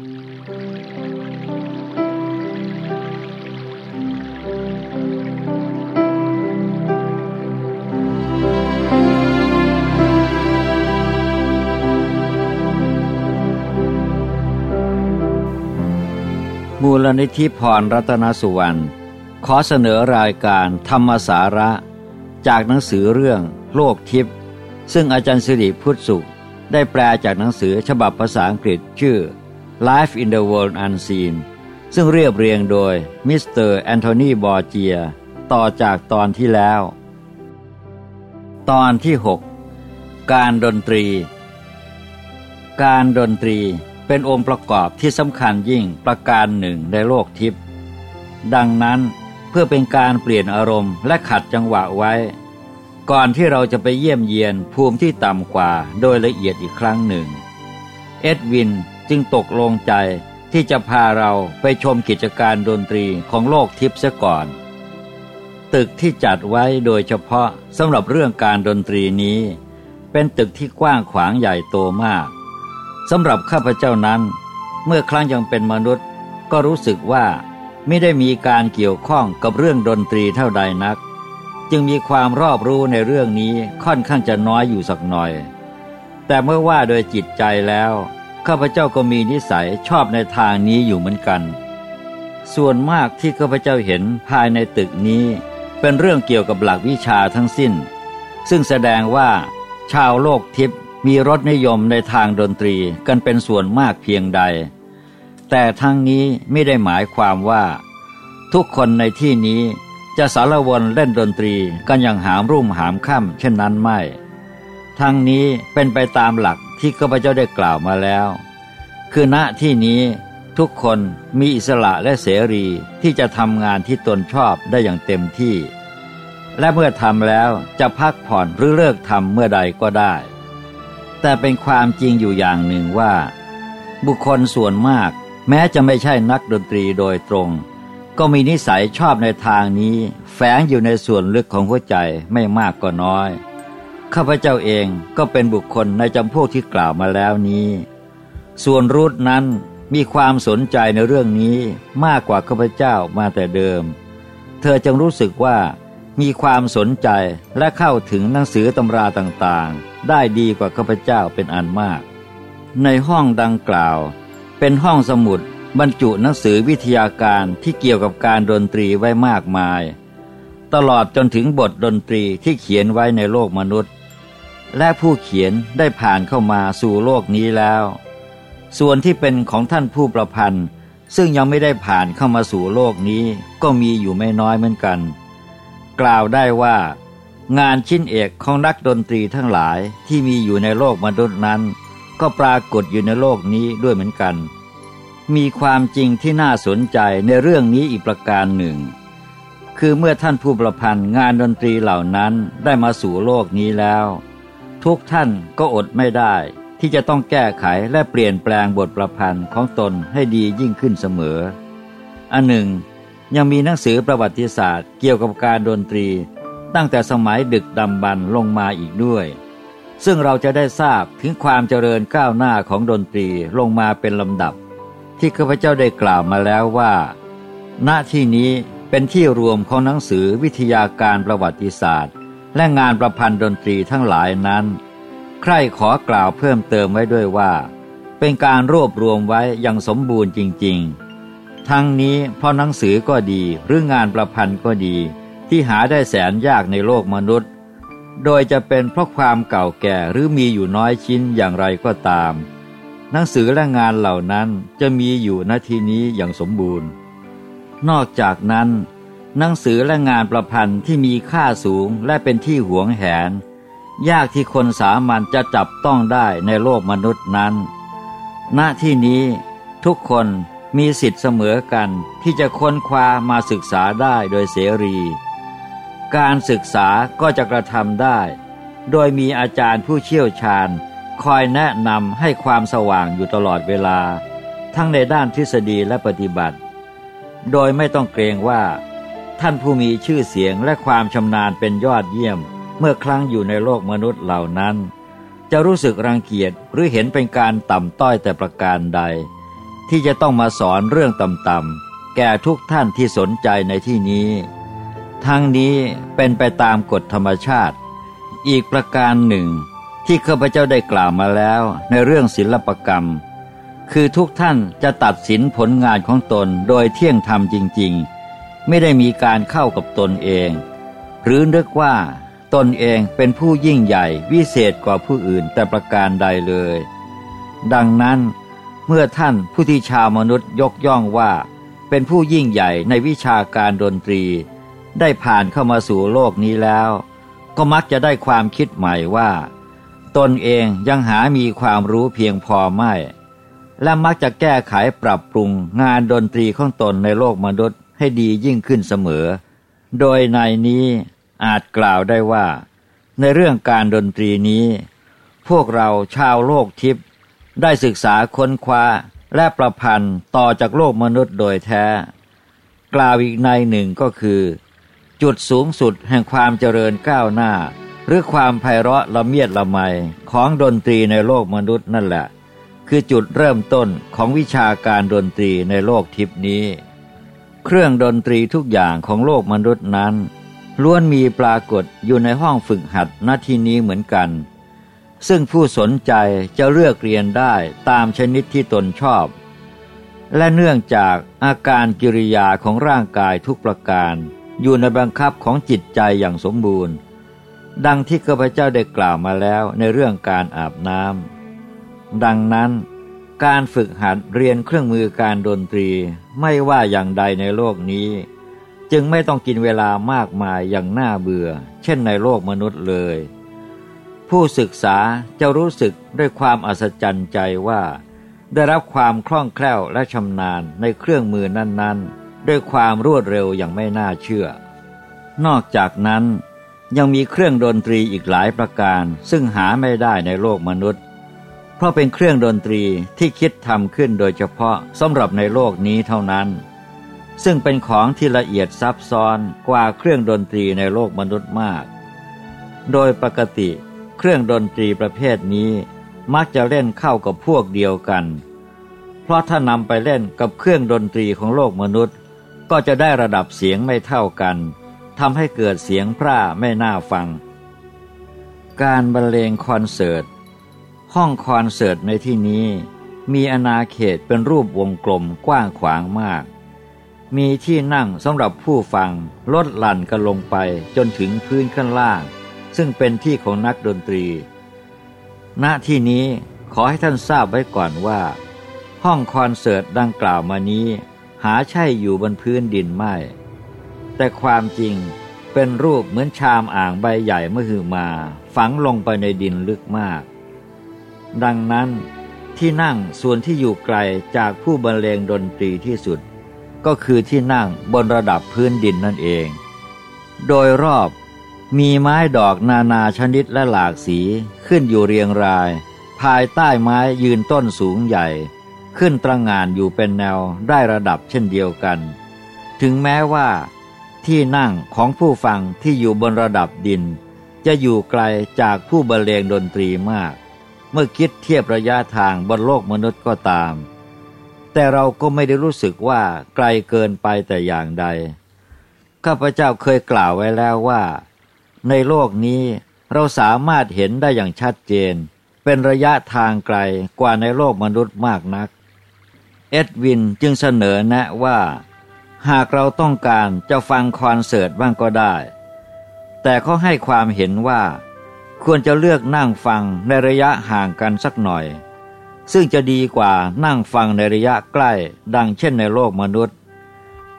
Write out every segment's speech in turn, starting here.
มูลนิธิพรรัตนสุวรรณขอเสนอรายการธรรมสาระ จากหนังสือเรื่องโลกทิพย์ซึ่งอาจารย์สิริพุทธสุข ได้แปลจากหนังสือฉบับภาษาอังกฤษชื่อ Life in the World Unseen ซึ่งเรียบเรียงโดยมิสเตอร์ Anthony Borgia ต่อจากตอนที่แล้ว ตอนที่ 6 การดนตรี การดนตรีเป็นองค์ประกอบที่สำคัญยิ่งประการหนึ่งในโลกทิพย์ดังนั้นเพื่อเป็นการเปลี่ยนอารมณ์และขัดจังหวะไว้ ก่อนที่เราจะไปเยี่ยมเยียนภูมิที่ต่ำกว่าโดยละเอียดอีกครั้งหนึ่ง เอ็ดวิน จึงตกลงใจที่จะพาเราไปชมกิจการดนตรีของโลกทิพย์ซะก่อน ตึกที่จัดไว้โดยเฉพาะสำหรับเรื่องการดนตรีนี้ เป็นตึกที่กว้างขวางใหญ่โตมากสำหรับข้าพเจ้านั้น เมื่อครั้งยังเป็นมนุษย์ ก็รู้สึกว่าไม่ได้มีการเกี่ยวข้องกับเรื่องดนตรีเท่าใดนัก จึงมีความรอบรู้ในเรื่องนี้ค่อนข้างจะน้อยอยู่สักหน่อย แต่เมื่อว่าโดยจิตใจแล้ว ข้าพเจ้าก็มีนิสัยชอบในทางนี้อยู่เหมือนกัน ส่วนมากที่ข้าพเจ้าเห็นภายในตึกนี้ เป็นเรื่องเกี่ยวกับหลักวิชาทั้งสิ้น ซึ่งแสดงว่า ชาวโลกทิพย์มีรสนิยมในทางดนตรีกันเป็นส่วนมากเพียงใด แต่ทั้งนี้ไม่ได้หมายความว่า ทุกคนในที่นี้จะสารวนเล่นดนตรีกันอย่างหามรุ่มหามค่ำเช่นนั้นไม่ ทั้งนี้เป็นไปตามหลัก ที่ข้าพเจ้าได้กล่าวมาแล้ว คือณที่นี้ทุกคนมีอิสระและเสรีที่จะทำงานที่ตนชอบได้อย่างเต็มที่ และเมื่อทำแล้วจะพักผ่อนหรือเลิกทำเมื่อใดก็ได้ แต่เป็นความจริงอยู่อย่างหนึ่งว่า บุคคลส่วนมาก แม้จะไม่ใช่นักดนตรีโดยตรง ก็มีนิสัยชอบในทางนี้ แฝงอยู่ในส่วนลึกของหัวใจไม่มากก็น้อย ข้าพเจ้าเองก็เป็นบุคคลในจำพวกที่กล่าวมาแล้วนี้ ส่วนรูทนั้นมีความสนใจในเรื่องนี้มากกว่าข้าพเจ้ามาแต่เดิม เธอจึงรู้สึกว่ามีความสนใจและเข้าถึงหนังสือตำราต่างๆ ได้ดีกว่าข้าพเจ้าเป็นอันมาก ในห้องดังกล่าว เป็นห้องสมุดบรรจุหนังสือวิทยาการที่เกี่ยวกับการดนตรีไว้มากมาย ตลอดจนถึงบทดนตรีที่เขียนไว้ในโลกมนุษย์ และผู้เขียนได้ผ่านเข้ามาสู่โลกนี้แล้ว ส่วนที่เป็นของท่านผู้ประพันธ์ ซึ่งยังไม่ได้ผ่านเข้ามาสู่โลกนี้ก็มีอยู่ไม่น้อยเหมือนกัน กล่าวได้ว่า งานชิ้นเอกของนักดนตรีทั้งหลายที่มีอยู่ในโลกมนุษย์นั้น ก็ปรากฏอยู่ในโลกนี้ด้วยเหมือนกัน มีความจริงที่น่าสนใจในเรื่องนี้อีกประการหนึ่ง คือเมื่อท่านผู้ประพันธ์งานดนตรีเหล่านั้นได้มาสู่โลกนี้แล้ว ทุกท่านก็อดไม่ได้ ที่จะต้องแก้ไขและเปลี่ยนแปลงบทประพันธ์ของตนให้ดียิ่งขึ้นเสมอ อันหนึ่ง ยังมีหนังสือประวัติศาสตร์ เกี่ยวกับการดนตรี ตั้งแต่สมัยดึกดำบรรลงมาอีกด้วย ซึ่งเราจะได้ทราบถึงความเจริญก้าวหน้าของดนตรีลงมาเป็นลำดับ ที่ข้าพเจ้าได้กล่าวมาแล้วว่าณที่นี้เป็นที่รวมของหนังสือวิทยาการประวัติศาสตร์ และงานประพันธ์ดนตรีทั้งหลายนั้น ใครขอกล่าวเพิ่มเติมไว้ด้วยว่า เป็นการรวบรวมไว้อย่างสมบูรณ์จริง ๆ ทั้งนี้เพราะหนังสือก็ดีหรืองานประพันธ์ก็ดีที่หาได้แสนยากในโลกมนุษย์ โดยจะเป็นเพราะความเก่าแก่หรือมีอยู่น้อยชิ้นอย่างไรก็ตาม หนังสือและงานเหล่านั้นจะมีอยู่ณทีนี้อย่างสมบูรณ์ นอกจากนั้น หนังสือและงานประพันธ์ที่มีค่าสูงและเป็นที่หวงแหน ยากที่คนสามัญจะจับต้องได้ในโลกมนุษย์นั้น ณที่นี้ทุกคนมีสิทธิ์เสมอกันที่จะค้นคว้ามาศึกษาได้โดยเสรี การศึกษาก็จะกระทำได้ โดยมีอาจารย์ผู้เชี่ยวชาญ คอยแนะนำให้ความสว่างอยู่ตลอดเวลา ทั้งในด้านทฤษฎีและปฏิบัติ โดยไม่ต้องเกรงว่า ท่านผู้มีชื่อเสียงและความชำนาญเป็นยอดเยี่ยม เมื่อครั้งอยู่ในโลกมนุษย์เหล่านั้น จะรู้สึกรังเกียจหรือเห็นเป็นการต่ำต้อยแต่ประการใด ที่จะต้องมาสอนเรื่องต่ำๆแก่ทุกท่านที่สนใจในที่นี้ ทั้งนี้เป็นไปตามกฎธรรมชาติ อีกประการหนึ่ง ที่ข้าพเจ้าได้กล่าวมาแล้วในเรื่องศิลปกรรม คือทุกท่านจะตัดสินผลงานของตนโดยเที่ยงธรรมจริง ๆ ไม่ได้มีการเข้ากับตนเอง หรือนึกว่า ตนเองเป็นผู้ยิ่งใหญ่วิเศษกว่าผู้อื่นแต่ประการใดเลย ดังนั้น เมื่อท่านผู้ที่ชาวมนุษย์ยกย่องว่า เป็นผู้ยิ่งใหญ่ในวิชาการดนตรี ได้ผ่านเข้ามาสู่โลกนี้แล้ว ก็มักจะได้ความคิดใหม่ว่า ตนเองยังหามีความรู้เพียงพอไม่และมักจะแก้ไขปรับปรุงงานดนตรีของตนในโลกมนุษย์ ให้ดียิ่งขึ้นเสมอ โดยในนี้อาจกล่าวได้ว่า ในเรื่องการดนตรีนี้ พวกเราชาวโลกทิพย์ได้ศึกษาค้นคว้าและประพันธ์ต่อจากโลกมนุษย์โดยแท้ กล่าวอีกในหนึ่งก็คือ จุดสูงสุดแห่งความเจริญก้าวหน้า หรือความไพเราะละเมียดละไมของดนตรีในโลกมนุษย์นั่นแหละ คือจุดเริ่มต้นของวิชาการดนตรีในโลกทิพนี้ เครื่องดนตรีทุกอย่างของโลกมนุษย์นั้น ล้วนมีปรากฏอยู่ในห้องฝึกหัดณที่นี้เหมือนกัน ซึ่งผู้สนใจจะเลือกเรียนได้ตามชนิดที่ตนชอบ และเนื่องจากอาการกิริยาของร่างกายทุกประการ อยู่ในบังคับของจิตใจอย่างสมบูรณ์ ดังที่ข้าพเจ้าได้กล่าวมาแล้วในเรื่องการอาบน้ำดังนั้น การฝึกหัดเรียนเครื่องมือการดนตรีไม่ว่าอย่างใดในโลกนี้ จึงไม่ต้องกินเวลามากมายอย่างน่าเบื่อ เช่นในโลกมนุษย์เลย ผู้ศึกษาจะรู้สึกด้วยความอัศจรรย์ใจว่า ได้รับความคล่องแคล่วและชำนาญในเครื่องมือนั้น ๆ ด้วยความรวดเร็วอย่างไม่น่าเชื่อ นอกจากนั้นยังมีเครื่องดนตรีอีกหลายประการ ซึ่งหาไม่ได้ในโลกมนุษย์ เพราะเป็นเครื่องดนตรีที่คิดทำขึ้นโดยเฉพาะสำหรับในโลกนี้เท่านั้น ซึ่งเป็นของที่ละเอียดซับซ้อนกว่าเครื่องดนตรีในโลกมนุษย์มาก โดยปกติ เครื่องดนตรีประเภทนี้มักจะเล่นเข้ากับพวกเดียวกัน เพราะถ้านำไปเล่นกับเครื่องดนตรีของโลกมนุษย์ ก็จะได้ระดับเสียงไม่เท่ากันทำให้เกิดเสียงพร่าไม่น่าฟัง การบรรเลงคอนเสิร์ต ห้องคอนเสิร์ตในที่นี้ มีอนาเขตเป็นรูปวงกลมกว้างขวางมาก มีที่นั่งสำหรับผู้ฟังลดหลั่นกันลงไปจนถึงพื้นข้างล่าง ซึ่งเป็นที่ของนักดนตรี ณที่นี้ขอให้ท่านทราบไว้ก่อนว่า ห้องคอนเสิร์ตดังกล่าวมานี้ หาใช่อยู่บนพื้นดินไม่ แต่ความจริงเป็นรูปเหมือนชามอ่างใบใหญ่เมื่อหือมา ฝังลงไปในดินลึกมาก ดังนั้นที่นั่งส่วนที่อยู่ไกลจากผู้บรรเลงดนตรีที่สุด ก็คือที่นั่งบนระดับพื้นดินนั่นเอง โดยรอบมีไม้ดอกนานาชนิดและหลากสีขึ้นอยู่เรียงราย ภายใต้ไม้ยืนต้นสูงใหญ่ ขึ้นตระงานอยู่เป็นแนวได้ระดับเช่นเดียวกัน ถึงแม้ว่า ที่นั่งของผู้ฟังที่อยู่บนระดับดิน จะอยู่ไกลจากผู้บรรเลงดนตรีมาก เมื่อคิดเทียบระยะทางบนโลกมนุษย์ก็ตาม แต่เราก็ไม่ได้รู้สึกว่าไกลเกินไปแต่อย่างใด ข้าพเจ้าเคยกล่าวไว้แล้วว่า ในโลกนี้เราสามารถเห็นได้อย่างชัดเจน เป็นระยะทางไกลกว่าในโลกมนุษย์มากนัก เอ็ดวินจึงเสนอแนะว่า หากเราต้องการจะฟังคอนเสิร์ตบ้างก็ได้ แต่เขาให้ความเห็นว่า ควรจะเลือกนั่งฟังในระยะห่างกันสักหน่อย ซึ่งจะดีกว่านั่งฟังในระยะใกล้ดังเช่นในโลกมนุษย์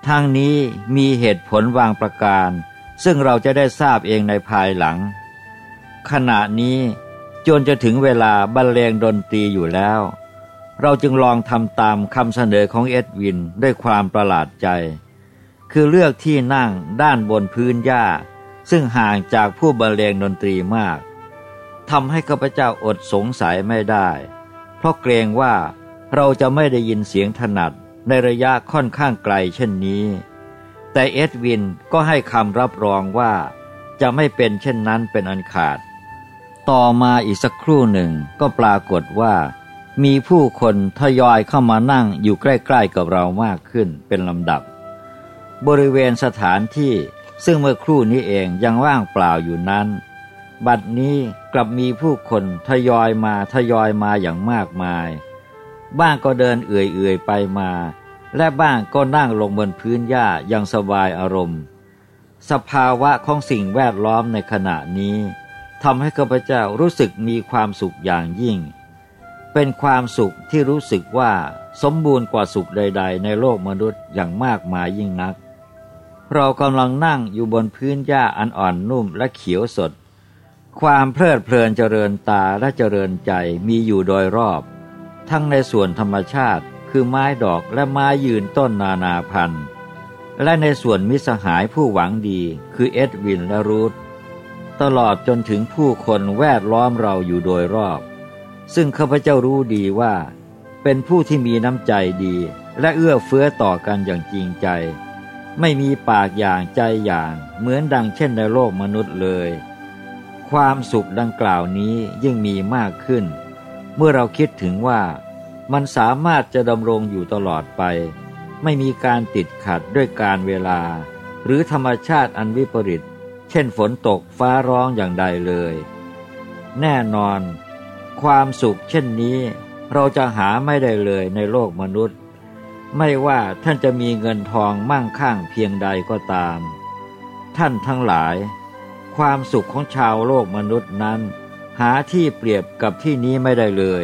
ทางนี้มีเหตุผลวางประการ ซึ่งเราจะได้ทราบเองในภายหลัง ขณะนี้จนจะถึงเวลาบรรเลงดนตรีอยู่แล้ว เราจึงลองทำตามคำเสนอของเอ็ดวินด้วยความประหลาดใจ คือเลือกที่นั่งด้านบนพื้นหญ้า ซึ่งห่างจากผู้บรรเลงดนตรีมาก ทำให้ข้าพเจ้าอดสงสัยไม่ได้ เพราะเกรงว่าเราจะไม่ได้ยินเสียงถนัดในระยะค่อนข้างไกลเช่นนี้ แต่เอ็ดวินก็ให้คำรับรองว่า จะไม่เป็นเช่นนั้นเป็นอันขาด ต่อมาอีกสักครู่หนึ่งก็ปรากฏว่า มีผู้คนทยอยเข้ามานั่งอยู่ใกล้ๆกับเรามากขึ้นเป็นลำดับ บริเวณสถานที่ซึ่งเมื่อครู่นี้เองยังว่างเปล่าอยู่นั้น บัดนี้กลับมีผู้คนทยอยมาทยอยมาอย่างมากมาย บ้างก็เดินเอื่อยๆไปมา และบ้างก็นั่งลงบนพื้นหญ้าอย่างสบายอารมณ์ สภาวะของสิ่งแวดล้อมในขณะนี้ทำให้ข้าพเจ้ารู้สึกมีความสุขอย่างยิ่ง เป็นความสุขที่รู้สึกว่าสมบูรณ์กว่าสุขใด ๆ ในโลกมนุษย์อย่างมากมายยิ่งนัก เรากำลังนั่งอยู่บนพื้นหญ้าอันอ่อนนุ่มและเขียวสด ความเพลิดเพลินเจริญตาและเจริญใจมีอยู่โดยรอบ ทั้งในส่วนธรรมชาติคือไม้ดอกและไม้ยืนต้นนานาพันธุ์ และในส่วนมิสหายผู้หวังดีคือเอ็ดวินและรูธตลอดจนถึงผู้คนแวดล้อมเราอยู่โดยรอบ ซึ่งข้าพเจ้ารู้ดีว่า เป็นผู้ที่มีน้ำใจดี และเอื้อเฟื้อต่อกันอย่างจริงใจ ไม่มีปากอย่างใจอย่างเหมือนดังเช่นในโลกมนุษย์เลย ความสุขดังกล่าวนี้ยิ่งมีมากขึ้น เมื่อเราคิดถึงว่ามันสามารถจะดำรงอยู่ตลอดไป ไม่มีการติดขัดด้วยการเวลา หรือธรรมชาติอันวิปริต เช่นฝนตกฟ้าร้องอย่างใดเลย แน่นอน ความสุขเช่นนี้ เราจะหาไม่ได้เลยในโลกมนุษย์ ไม่ว่าท่านจะมีเงินทองมั่งคั่งเพียงใดก็ตาม ท่านทั้งหลาย ความสุขของชาวโลกมนุษย์นั้น หาที่เปรียบกับที่นี้ไม่ได้เลย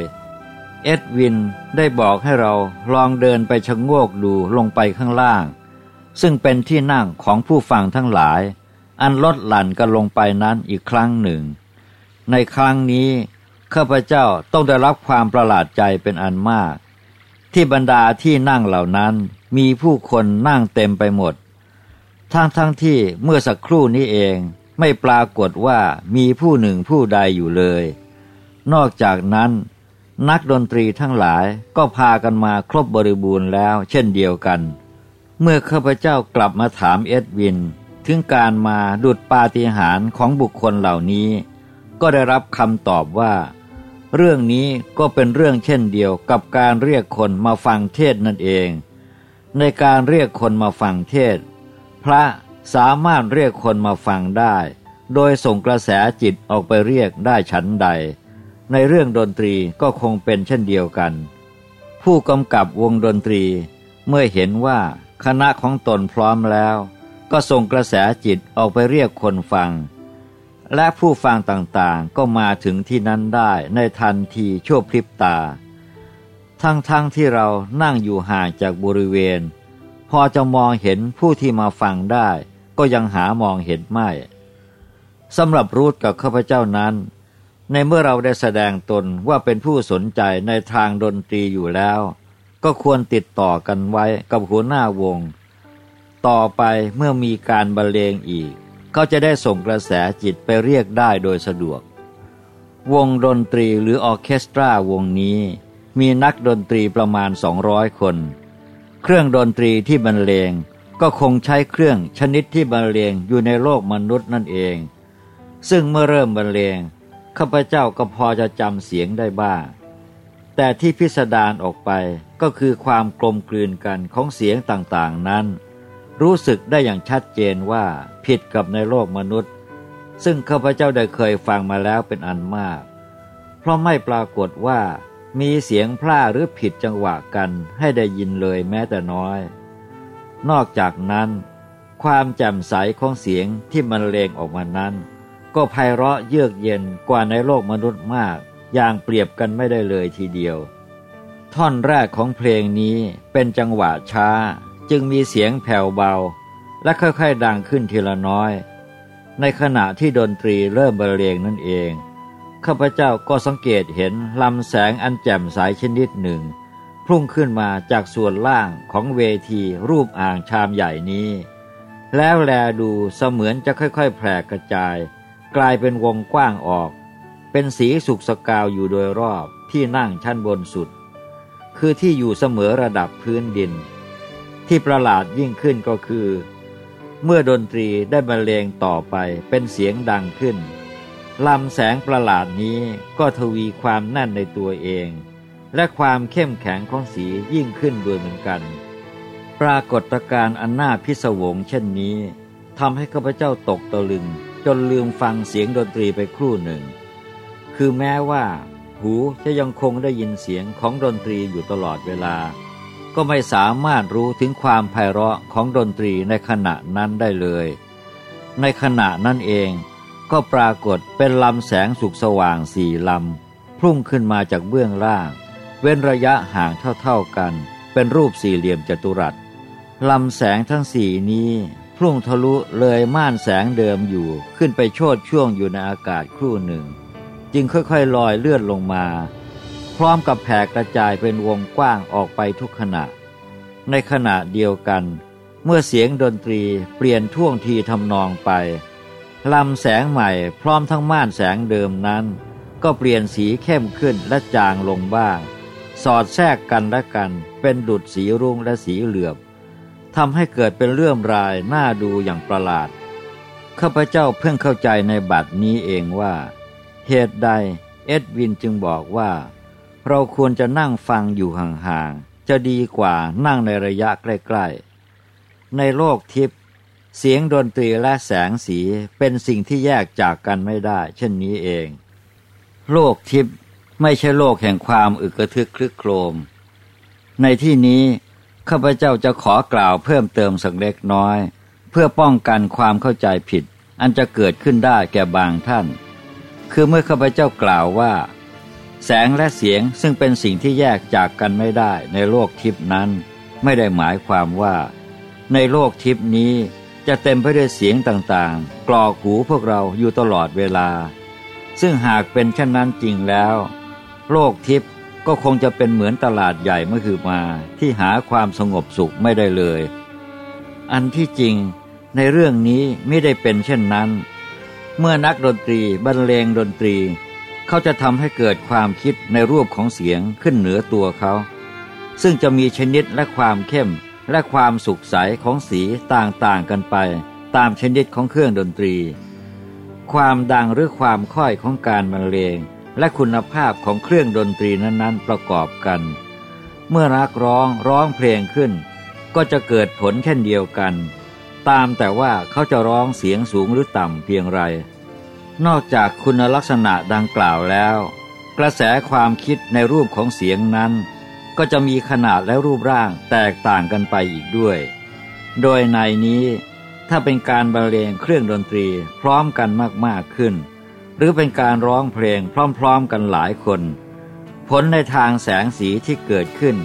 เอ็ดวินได้บอกให้เราลองเดินไปชะโงกดูลงไปข้างล่าง ซึ่งเป็นที่นั่งของผู้ฟังทั้งหลาย อันลดหลั่นกันลงไปนั้นอีกครั้งหนึ่ง ในครั้งนี้ข้าพเจ้าต้องได้รับความประหลาดใจเป็นอันมาก ที่บรรดาที่นั่งเหล่านั้นมีผู้คนนั่งเต็มไปหมด ทั้งทั้งที่เมื่อสักครู่นี้เอง ไม่ปรากฏว่ามีผู้หนึ่งผู้ใดอยู่เลย นอกจากนั้น นักดนตรีทั้งหลายก็พากันมาครบบริบูรณ์แล้ว เช่นเดียวกัน เมื่อข้าพเจ้ากลับมาถามเอ็ดวิน ถึงการมาดุดปาฏิหาริย์ของบุคคลเหล่านี้ ก็ได้รับคำตอบว่า เรื่องนี้ก็เป็นเรื่องเช่นเดียวกับการเรียกคนมาฟังเทศนั่นเอง ในการเรียกคนมาฟังเทศ พระ สามารถเรียกคนมาฟังได้ โดยส่งกระแสจิตออกไปเรียกได้ฉันใด ในเรื่องดนตรีก็คงเป็นเช่นเดียวกัน ผู้กำกับวงดนตรี เมื่อเห็นว่าคณะของตนพร้อมแล้ว ก็ส่งกระแสจิตออกไปเรียกคนฟัง และผู้ฟังต่างๆก็มาถึงที่นั้นได้ในทันทีชั่วพริบตา ทั้งๆทที่เรานั่งอยู่ห่างจากบริเวณ พอจะมองเห็นผู้ที่มาฟังได้ ก็ยังหามองเห็นไม่สำหรับรูทกับข้าพเจ้านั้น ในเมื่อเราได้แสดงตนว่าเป็นผู้สนใจในทางดนตรีอยู่แล้ว ก็ควรติดต่อกันไว้กับหัวหน้าวง ต่อไปเมื่อมีการบรรเลงอีกก็จะได้ส่งกระแสจิตไปเรียกได้โดยสะดวก วงดนตรีหรือออเคสตราวงนี้มีนักดนตรีประมาณ 200 คน เครื่องดนตรีที่บรรเลง ก็คงใช้เครื่องชนิดที่บรรเลงอยู่ในโลกมนุษย์นั่นเอง ซึ่งเมื่อเริ่มบรรเลงข้าพเจ้าก็พอจะจำเสียงได้บ้าง แต่ที่พิสดารออกไปก็คือความกลมกลืนกันของเสียงต่างๆนั้น รู้สึกได้อย่างชัดเจนว่าผิดกับในโลกมนุษย์ ซึ่งข้าพเจ้าได้เคยฟังมาแล้วเป็นอันมาก เพราะไม่ปรากฏว่ามีเสียงพร่าหรือผิดจังหวะกันให้ได้ยินเลยแม้แต่น้อย นอกจากนั้น ความแจ่มใสของเสียงที่มันเลงออกมานั้น ก็ไพเราะเยือกเย็นกว่าในโลกมนุษย์มาก อย่างเปรียบกันไม่ได้เลยทีเดียว ท่อนแรกของเพลงนี้เป็นจังหวะช้า จึงมีเสียงแผ่วเบา และค่อยๆดังขึ้นทีละน้อย ในขณะที่ดนตรีเริ่มบรรเลงนั่นเองข้าพเจ้าก็สังเกตเห็นลำแสงอันแจ่มใสชนิดหนึ่ง พุ่งขึ้นมาจากส่วนล่างของเวทีรูปอ่างชามใหญ่นี้ แล้วแลดูเสมือนจะค่อยๆ แผ่กระจาย กลายเป็นวงกว้างออก เป็นสีสุกสกาวอยู่โดยรอบที่นั่งชั้นบนสุด คือที่อยู่เสมอระดับพื้นดิน ที่ประหลาดยิ่งขึ้นก็คือ เมื่อดนตรีได้บรรเลงต่อไปเป็นเสียงดังขึ้นลำแสงประหลาดนี้ก็ทวีความแน่นในตัวเอง และความเข้มแข็งของสียิ่งขึ้นด้วยเหมือนกัน ปรากฏการณ์อันน่าพิศวงเช่นนี้ทำให้ข้าพเจ้าตกตะลึง จนลืมฟังเสียงดนตรีไปครู่หนึ่ง คือแม้ว่า หูจะยังคงได้ยินเสียงของดนตรีอยู่ตลอดเวลา ก็ไม่สามารถรู้ถึงความไพเราะของดนตรีในขณะนั้นได้เลย ในขณะนั้นเองก็ปรากฏเป็นลำแสงสุกสว่างสี่ลำพุ่งขึ้นมาจากเบื้องล่าง เว้นระยะห่างเท่าๆกัน เป็นรูปสี่เหลี่ยมจัตุรัสลำแสงทั้งสี่นี้พุ่งทะลุเลยม่านแสงเดิมอยู่ขึ้นไปโชดช่วงอยู่ในอากาศครู่หนึ่ง จึงค่อยๆลอยเลื่อนลงมา พร้อมกับแผ่กระจายเป็นวงกว้างออกไปทุกขณะ ในขณะเดียวกัน เมื่อเสียงดนตรีเปลี่ยนท่วงทีทำนองไปลำแสงใหม่พร้อมทั้งม่านแสงเดิมนั้น ก็เปลี่ยนสีเข้มขึ้นและจางลงบ้าง สอดแทรกกันและกัน เป็นดุดสีรุ่งและสีเหลือบทำให้เกิดเป็นเรื่องรายน่าดูอย่างประหลาด ข้าพเจ้าเพิ่งเข้าใจในบัดนี้เองว่า เหตุใดเอ็ดวินจึงบอกว่า เราควรจะนั่งฟังอยู่ห่างๆ จะดีกว่านั่งในระยะใกล้ๆ ในโลกทิพย์เสียงดนตรีและแสงสีเป็นสิ่งที่แยกจากกันไม่ได้ เช่นนี้เอง โลกทิพย์ ไม่ใช่โลกแห่งความอึกระทึกคลึกโครม ในที่นี้ข้าพเจ้าจะขอกล่าวเพิ่มเติมสักเล็กน้อย เพื่อป้องกันความเข้าใจผิด อันจะเกิดขึ้นได้แก่บางท่าน คือเมื่อข้าพเจ้ากล่าวว่า แสงและเสียงซึ่งเป็นสิ่งที่แยกจากกันไม่ได้ในโลกทิพนั้น ไม่ได้หมายความว่า ในโลกทิพนี้จะเต็มไปด้วยเสียงต่างๆ กรอกหูพวกเราอยู่ตลอดเวลา ซึ่งหากเป็นเช่นนั้นจริงแล้ว โลกทิพย์ก็คงจะเป็นเหมือนตลาดใหญ่เมื่อคือมาที่หาความสงบสุขไม่ได้เลย อันที่จริงในเรื่องนี้ไม่ได้เป็นเช่นนั้น เมื่อนักดนตรีบรรเลงดนตรี เขาจะทำให้เกิดความคิดในรูปของเสียงขึ้นเหนือตัวเขา ซึ่งจะมีชนิดและความเข้มและความสุขใสของสีต่างๆกันไป ตามชนิดของเครื่องดนตรี ความดังหรือความค่อยของการบรรเลง และคุณภาพของเครื่องดนตรีนั้นๆ ประกอบกัน เมื่อรักร้องร้องเพลงขึ้น ก็จะเกิดผลเช่นเดียวกัน ตามแต่ว่าเขาจะร้องเสียงสูงหรือต่ำเพียงไร นอกจากคุณลักษณะดังกล่าวแล้ว กระแสความคิดในรูปของเสียงนั้น ก็จะมีขนาดและรูปร่างแตกต่างกันไปอีกด้วย โดยในนี้ถ้าเป็นการบรรเลงเครื่องดนตรีพร้อมกันมากๆขึ้น หรือเป็นการร้องเพลงพร้อมๆกันหลายคน ผลในทางแสงสีที่เกิดขึ้น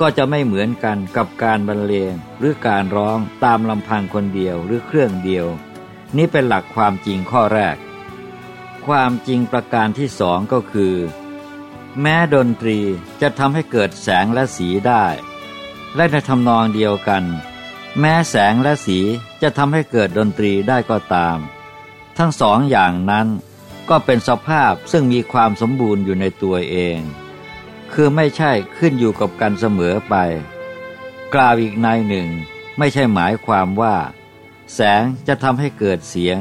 ก็จะไม่เหมือนกันกับการบรรเลงหรือการร้องตามลำพังคนเดียวหรือเครื่องเดียว นี่เป็นหลักความจริงข้อแรก ความจริงประการที่สองก็คือ แม้ดนตรีจะทำให้เกิดแสงและสีได้ และในทำนองเดียวกัน แม้แสงและสีจะทำให้เกิดดนตรีได้ก็ตาม ทั้งสองอย่างนั้น ก็เป็นสภาพซึ่งมีความสมบูรณ์อยู่ในตัวเอง คือไม่ใช่ขึ้นอยู่กับกันเสมอไป กล่าวอีกในหนึ่ง ไม่ใช่หมายความว่า แสงจะทำให้เกิดเสียง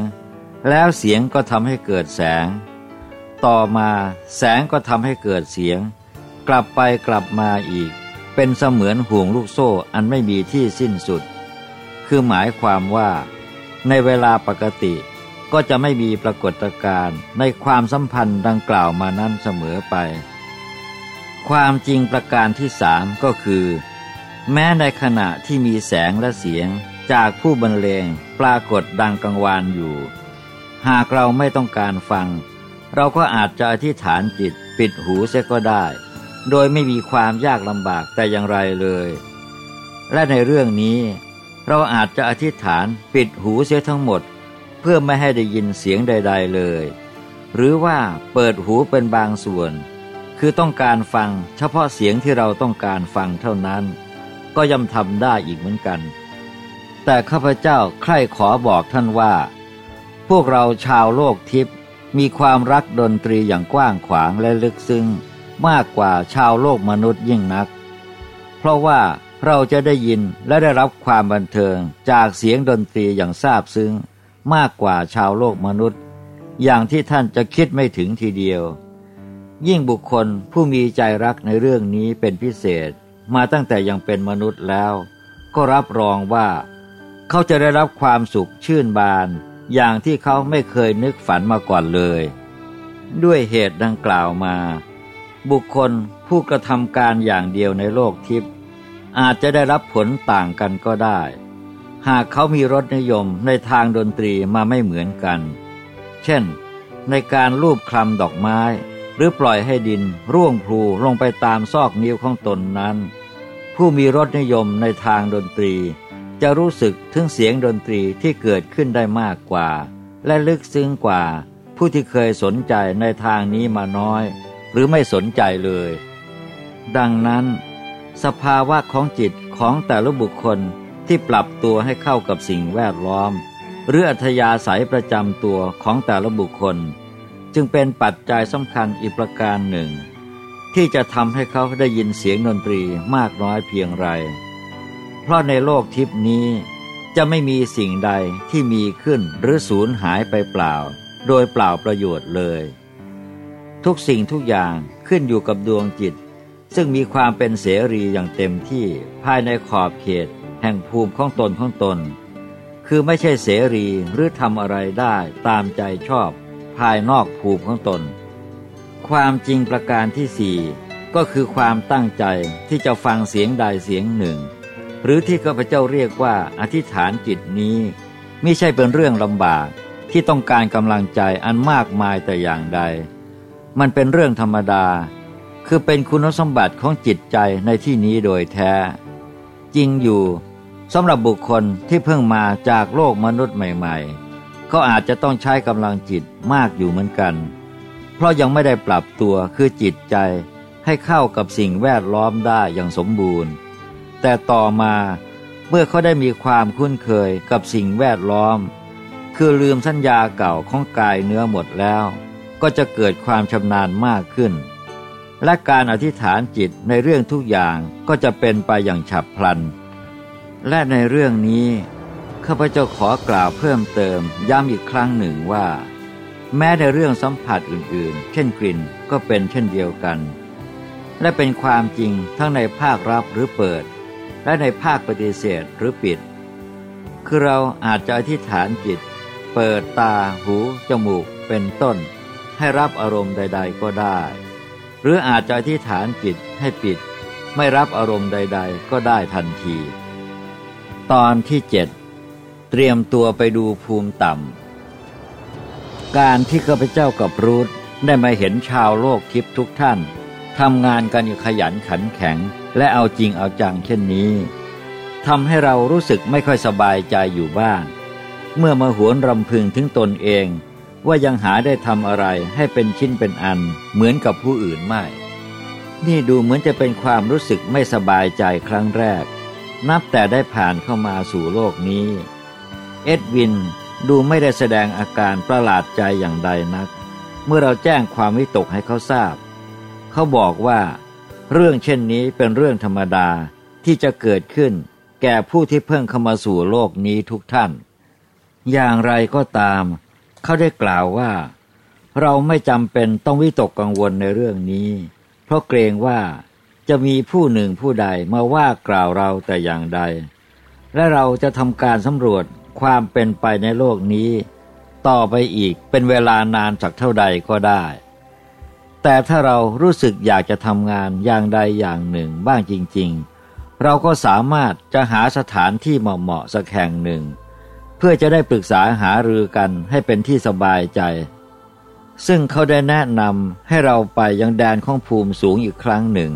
แล้วเสียงก็ทำให้เกิดแสง ต่อมาแสงก็ทำให้เกิดเสียง กลับไปกลับมาอีก เป็นเสมือนห่วงลูกโซ่อันไม่มีที่สิ้นสุด คือหมายความว่า ในเวลาปกติ ก็จะไม่มีปรากฏการณ์ในความสัมพันธ์ดังกล่าวมานั้นเสมอไป ความจริงประการที่สามก็คือ แม้ในขณะที่มีแสงและเสียงจากผู้บรรเลงปรากฏดังกังวานอยู่ หากเราไม่ต้องการฟัง เราก็อาจจะอธิษฐานจิตปิดหูเสียก็ได้ โดยไม่มีความยากลำบากแต่อย่างไรเลย และในเรื่องนี้ เราอาจจะอธิษฐานปิดหูเสียทั้งหมด เพื่อไม่ให้ได้ยินเสียงใด ๆเลย หรือว่าเปิดหูเป็นบางส่วน คือต้องการฟังเฉพาะเสียงที่เราต้องการฟังเท่านั้น ก็ย่อมทำได้อีกเหมือนกัน แต่ข้าพเจ้าใคร่ขอบอกท่านว่า พวกเราชาวโลกทิพย์มีความรักดนตรีอย่างกว้างขวางและลึกซึ้งมากกว่าชาวโลกมนุษย์ยิ่งนัก เพราะว่าเราจะได้ยินและได้รับความบันเทิงจากเสียงดนตรีอย่างซาบซึ้ง มากกว่าชาวโลกมนุษย์ อย่างที่ท่านจะคิดไม่ถึงทีเดียว ยิ่งบุคคลผู้มีใจรักในเรื่องนี้เป็นพิเศษ มาตั้งแต่ยังเป็นมนุษย์แล้ว ก็รับรองว่า เขาจะได้รับความสุขชื่นบาน อย่างที่เขาไม่เคยนึกฝันมาก่อนเลย ด้วยเหตุดังกล่าวมา บุคคลผู้กระทำการอย่างเดียวในโลกทิพย์อาจจะได้รับผลต่างกันก็ได้ หากเขามีรสนิยมในทางดนตรีมาไม่เหมือนกัน เช่น ในการรูปคลำดอกไม้ หรือปล่อยให้ดิน ร่วงพลูลงไปตามซอกนิ้วของตนนั้น ผู้มีรสนิยมในทางดนตรี จะรู้สึกถึงเสียงดนตรีที่เกิดขึ้นได้มากกว่า และลึกซึ้งกว่า ผู้ที่เคยสนใจในทางนี้มาน้อย หรือไม่สนใจเลย ดังนั้น สภาวะของจิตของแต่ละบุคคล ที่ปรับตัวให้เข้ากับสิ่งแวดล้อม หรืออัธยาศัยประจำตัวของแต่ละบุคคล จึงเป็นปัจจัยสำคัญอีกประการหนึ่ง ที่จะทำให้เขาได้ยินเสียงดนตรีมากน้อยเพียงไร เพราะในโลกทิพนี้จะไม่มีสิ่งใดที่มีขึ้นหรือสูญหายไปเปล่า โดยเปล่าประโยชน์เลย ทุกสิ่งทุกอย่างขึ้นอยู่กับดวงจิต ซึ่งมีความเป็นเสรีอย่างเต็มที่ภายในขอบเขต แห่งภูมิของตนของตน คือไม่ใช่เสรีหรือทำอะไรได้ตามใจชอบภายนอกภูมิของตน ความจริงประการที่สี่ก็คือความตั้งใจที่จะฟังเสียงใดเสียงหนึ่ง หรือที่ข้าพเจ้าเรียกว่าอธิษฐานจิตนี้ไม่ใช่เป็นเรื่องลำบากที่ต้องการกำลังใจอันมากมายแต่อย่างใด มันเป็นเรื่องธรรมดา คือเป็นคุณสมบัติของจิตใจในที่นี้โดยแท้ จริงอยู่ สำหรับบุคคลที่เพิ่งมาจากโลกมนุษย์ใหม่ๆเขาอาจจะต้องใช้กำลังจิตมากอยู่เหมือนกัน เพราะยังไม่ได้ปรับตัวคือจิตใจให้เข้ากับสิ่งแวดล้อมได้อย่างสมบูรณ์ แต่ต่อมาเมื่อเขาได้มีความคุ้นเคยกับสิ่งแวดล้อม คือลืมสัญญาเก่าของกายเนื้อหมดแล้ว ก็จะเกิดความชำนาญมากขึ้น และการอธิษฐานจิตในเรื่องทุกอย่างก็จะเป็นไปอย่างฉับพลัน และในเรื่องนี้ข้าพเจ้าขอกล่าวเพิ่มเติมย้ำอีกครั้งหนึ่งว่า แม้ในเรื่องสัมผัสอื่นๆ เช่นกลิ่นก็เป็นเช่นเดียวกัน และเป็นความจริงทั้งในภาครับหรือเปิด และในภาคปฏิเสธหรือปิด คือเราอาจจะอธิษฐานจิต เปิดตาหู จมูก เป็นต้น ให้รับอารมณ์ใด ๆ ก็ได้ หรืออาจจะอธิษฐานจิตให้ปิด ไม่รับอารมณ์ใด ๆ ก็ได้ทันที ตอนที่เจ็ดเตรียมตัวไปดูภูมิต่ำ การที่ข้าพเจ้ากับรูธได้มาเห็นชาวโลกทิพย์ทุกท่านทำงานกันอย่างขยันขันแข็ง และเอาจริงเอาจังเช่นนี้ทำให้เรารู้สึกไม่ค่อยสบายใจอยู่บ้าง เมื่อมาหวนรำพึงถึงตนเอง ว่ายังหาได้ทำอะไรให้เป็นชิ้นเป็นอันเหมือนกับผู้อื่นไม่ นี่ดูเหมือนจะเป็นความรู้สึกไม่สบายใจครั้งแรก นับแต่ได้ผ่านเข้ามาสู่โลกนี้ เอ็ดวินดูไม่ได้แสดงอาการประหลาดใจอย่างใดนัก เมื่อเราแจ้งความวิตกให้เขาทราบ เขาบอกว่าเรื่องเช่นนี้เป็นเรื่องธรรมดาที่จะเกิดขึ้นแก่ผู้ที่เพิ่งเข้ามาสู่โลกนี้ทุกท่าน อย่างไรก็ตาม เขาได้กล่าวว่า เราไม่จำเป็นต้องวิตกกังวลในเรื่องนี้ เพราะเกรงว่า จะมีผู้หนึ่งผู้ใดมาว่ากล่าวเราแต่อย่างใด และเราจะทำการสำรวจความเป็นไปในโลกนี้ ต่อไปอีกเป็นเวลานานสักเท่าใดก็ได้ แต่ถ้าเรารู้สึกอยากจะทำงานอย่างใดอย่างหนึ่งบ้างจริง ๆ เราก็สามารถจะหาสถานที่เหมาะๆสักแห่งหนึ่ง เพื่อจะได้ปรึกษาหารือกันให้เป็นที่สบายใจ ซึ่งเขาได้แนะนำให้เราไปยังแดนของภูมิสูงอีกครั้งหนึ่ง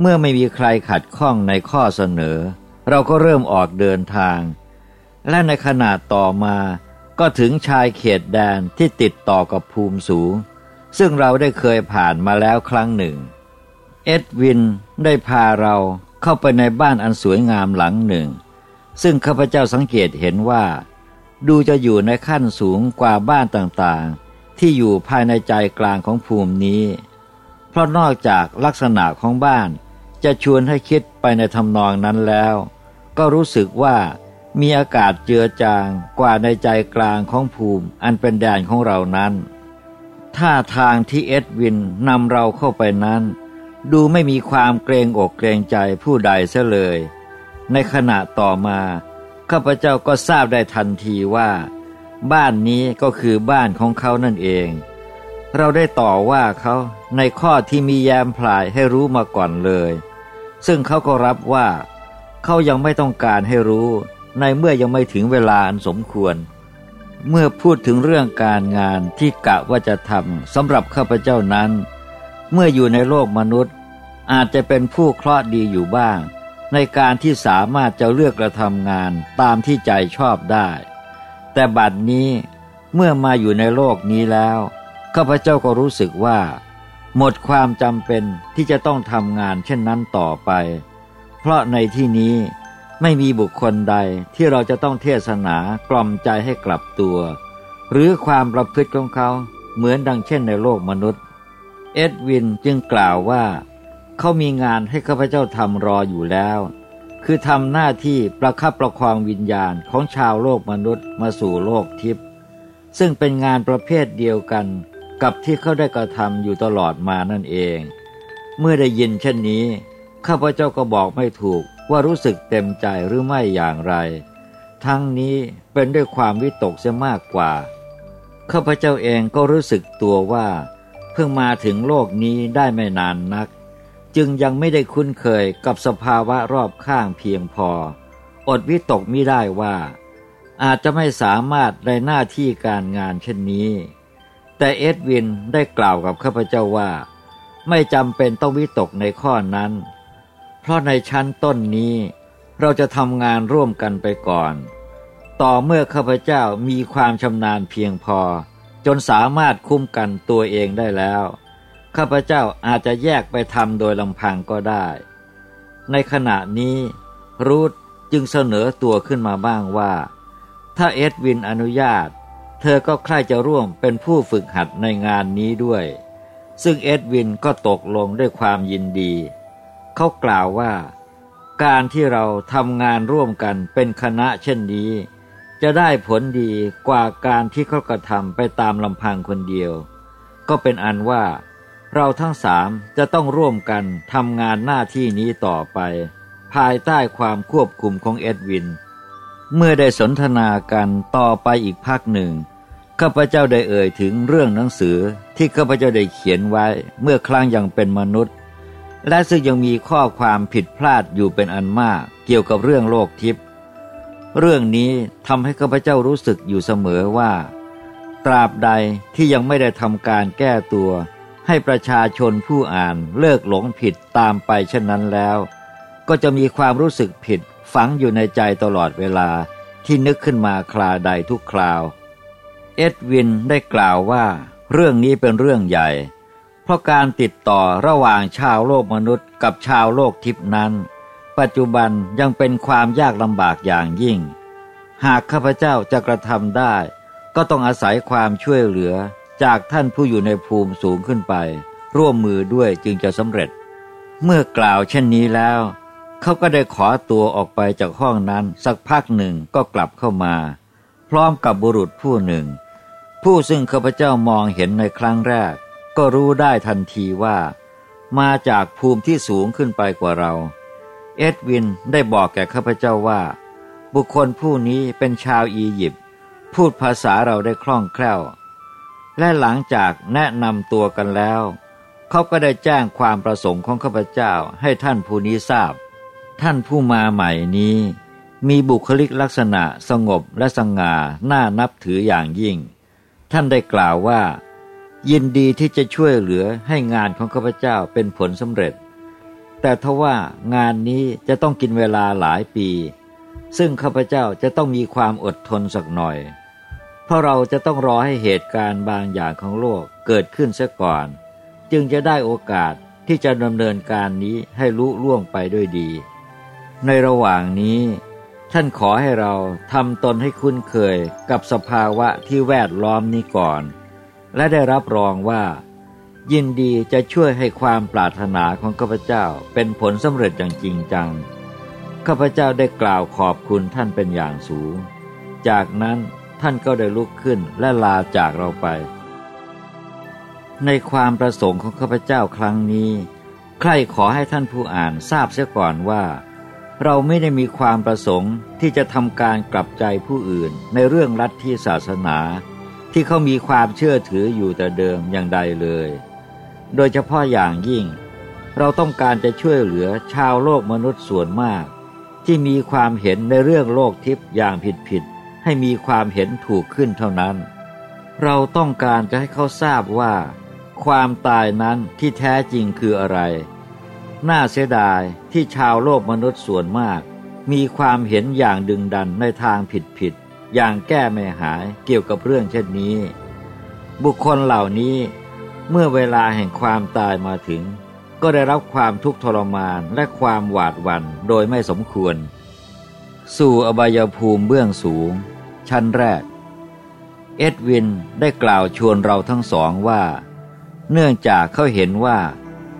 เมื่อไม่มีใครขัดข้องในข้อเสนอ เราก็เริ่มออกเดินทาง และในขนาดต่อมาก็ถึงชายเขตแดนที่ติดต่อกับภูมิสูง ซึ่งเราได้เคยผ่านมาแล้วครั้งหนึ่ง เอ็ดวินได้พาเราเข้าไปในบ้านอันสวยงามหลังหนึ่ง ซึ่งข้าพเจ้าสังเกตเห็นว่า ดูจะอยู่ในขั้นสูงกว่าบ้านต่างๆ ที่อยู่ภายในใจกลางของภูมินี้ เพราะนอกจากลักษณะของบ้าน จะชวนให้คิดไปในทำนองนั้นแล้ว ก็รู้สึกว่ามีอากาศเจือจางกว่าในใจกลางของภูมิอันเป็นแดนของเรานั้น ท่าทางที่เอ็ดวินนำเราเข้าไปนั้น ดูไม่มีความเกรงอกเกรงใจผู้ใดเสียเลย ในขณะต่อมาข้าพเจ้าก็ทราบได้ทันทีว่า บ้านนี้ก็คือบ้านของเขานั่นเอง เราได้ต่อว่าเขาในข้อที่มีแยมพลายให้รู้มาก่อนเลย ซึ่งเขาก็รับว่าเขายังไม่ต้องการให้รู้ในเมื่อยังไม่ถึงเวลาอันสมควร เมื่อพูดถึงเรื่องการงานที่กะว่าจะทำสำหรับข้าพเจ้านั้น เมื่ออยู่ในโลกมนุษย์ อาจจะเป็นผู้เคราะห์ดีอยู่บ้าง ในการที่สามารถจะเลือกกระทำงานตามที่ใจชอบได้ แต่บัดนี้เมื่อมาอยู่ในโลกนี้แล้วข้าพเจ้าก็รู้สึกว่า หมดความจำเป็นที่จะต้องทำงานเช่นนั้นต่อไป เพราะในที่นี้ไม่มีบุคคลใดที่เราจะต้องเทศนากล่อมใจให้กลับตัว หรือความประพฤติของเขาเหมือนดังเช่นในโลกมนุษย์ เอ็ดวินจึงกล่าวว่า เขามีงานให้ข้าพเจ้าทำรออยู่แล้ว คือทำหน้าที่ประคับประคองวิญญาณของชาวโลกมนุษย์มาสู่โลกทิพย์ซึ่งเป็นงานประเภทเดียวกัน กับที่เขาได้กระทำอยู่ตลอดมานั่นเอง เมื่อได้ยินเช่นนี้ ข้าพเจ้าก็บอกไม่ถูกว่ารู้สึกเต็มใจหรือไม่อย่างไร ทั้งนี้เป็นด้วยความวิตกเสียมากกว่า ข้าพเจ้าเองก็รู้สึกตัวว่า เพิ่งมาถึงโลกนี้ได้ไม่นานนัก จึงยังไม่ได้คุ้นเคยกับสภาวะรอบข้างเพียงพอ อดวิตกมิได้ว่า อาจจะไม่สามารถในหน้าที่การงานเช่นนี้ แต่เอ็ดวินได้กล่าวกับข้าพเจ้าว่า ไม่จำเป็นต้องวิตกในข้อนั้น เพราะในชั้นต้นนี้ เราจะทำงานร่วมกันไปก่อน ต่อเมื่อข้าพเจ้ามีความชำนาญเพียงพอ จนสามารถคุ้มกันตัวเองได้แล้ว ข้าพเจ้าอาจจะแยกไปทำโดยลำพังก็ได้ ในขณะนี้รูธจึงเสนอตัวขึ้นมาบ้างว่า ถ้าเอ็ดวินอนุญาต เธอก็ใคร่จะร่วมเป็นผู้ฝึกหัดในงานนี้ด้วย ซึ่งเอ็ดวินก็ตกลงด้วยความยินดี เขากล่าวว่า การที่เราทำงานร่วมกันเป็นคณะเช่นนี้ จะได้ผลดีกว่าการที่เขากระทำไปตามลำพังคนเดียว ก็เป็นอันว่า เราทั้งสามจะต้องร่วมกันทำงานหน้าที่นี้ต่อไป ภายใต้ความควบคุมของเอ็ดวิน เมื่อได้สนทนากันต่อไปอีกพักหนึ่งข้าพเจ้าได้เอ่ยถึงเรื่องหนังสือที่ข้าพเจ้าได้เขียนไว้เมื่อครั้งยังเป็นมนุษย์ และซึ่งยังมีข้อความผิดพลาดอยู่เป็นอันมากเกี่ยวกับเรื่องโลกทิพย์เรื่องนี้ทำให้ข้าพเจ้ารู้สึกอยู่เสมอว่า ตราบใดที่ยังไม่ได้ทำการแก้ตัว ให้ประชาชนผู้อ่านเลิกหลงผิดตามไปเช่นนั้นแล้ว ก็จะมีความรู้สึกผิด ฝังอยู่ในใจตลอดเวลาที่นึกขึ้นมาคลาใดทุกคราว เอ็ดวินได้กล่าวว่า เรื่องนี้เป็นเรื่องใหญ่ เพราะการติดต่อระหว่างชาวโลกมนุษย์กับชาวโลกทิพนั้น ปัจจุบันยังเป็นความยากลำบากอย่างยิ่ง หากข้าพเจ้าจะกระทำได้ ก็ต้องอาศัยความช่วยเหลือจากท่านผู้อยู่ในภูมิสูงขึ้นไป ร่วมมือด้วยจึงจะสำเร็จ เมื่อกล่าวเช่นนี้แล้ว เขาก็ได้ขอตัวออกไปจากห้องนั้นสักพักหนึ่งก็กลับเข้ามา พร้อมกับบุรุษผู้หนึ่ง ผู้ซึ่งข้าพเจ้ามองเห็นในครั้งแรก ก็รู้ได้ทันทีว่า มาจากภูมิที่สูงขึ้นไปกว่าเรา เอ็ดวินได้บอกแก่ข้าพเจ้าว่า บุคคลผู้นี้เป็นชาวอียิปต์พูดภาษาเราได้คล่องแคล่ว และหลังจากแนะนำตัวกันแล้ว เขาก็ได้แจ้งความประสงค์ของข้าพเจ้าให้ท่านผู้นี้ทราบ ท่านผู้มาใหม่นี้ มีบุคลิกลักษณะสงบและสง่าน่านับถืออย่างยิ่ง ท่านได้กล่าวว่า ยินดีที่จะช่วยเหลือให้งานของข้าพเจ้าเป็นผลสำเร็จ แต่ทว่างานนี้จะต้องกินเวลาหลายปี ซึ่งข้าพเจ้าจะต้องมีความอดทนสักหน่อย เพราะเราจะต้องรอให้เหตุการณ์บางอย่างของโลกเกิดขึ้นซะก่อน จึงจะได้โอกาสที่จะดำเนินการนี้ให้ลุล่วงไปด้วยดี ในระหว่างนี้ ท่านขอให้เราทำตนให้คุ้นเคยกับสภาวะที่แวดล้อมนี้ก่อน และได้รับรองว่า ยินดีจะช่วยให้ความปรารถนาของข้าพเจ้าเป็นผลสำเร็จอย่างจริงจังข้าพเจ้าได้กล่าวขอบคุณท่านเป็นอย่างสูง จากนั้นท่านก็ได้ลุกขึ้นและลาจากเราไป ในความประสงค์ของข้าพเจ้าครั้งนี้ ใครขอให้ท่านผู้อ่านทราบเสียก่อนว่า เราไม่ได้มีความประสงค์ที่จะทำการกลับใจผู้อื่นในเรื่องลัทธิศาสนา ที่เขามีความเชื่อถืออยู่แต่เดิมอย่างใดเลย โดยเฉพาะอย่างยิ่ง เราต้องการจะช่วยเหลือชาวโลกมนุษย์ส่วนมาก ที่มีความเห็นในเรื่องโลกทิพย์อย่างผิดๆให้มีความเห็นถูกขึ้นเท่านั้น เราต้องการจะให้เขาทราบว่า ความตายนั้นที่แท้จริงคืออะไร น่าเสียดายที่ชาวโลกมนุษย์ส่วนมาก มีความเห็นอย่างดึงดันในทางผิดผิดอย่างแก้ไม่หายเกี่ยวกับเรื่องเช่นนี้ บุคคลเหล่านี้เมื่อเวลาแห่งความตายมาถึง ก็ได้รับความทุกข์ทรมานและความหวาดหวั่นโดยไม่สมควร สู่อบายภูมิเบื้องสูง ชั้นแรก เอ็ดวินได้กล่าวชวนเราทั้งสองว่า เนื่องจากเขาเห็นว่า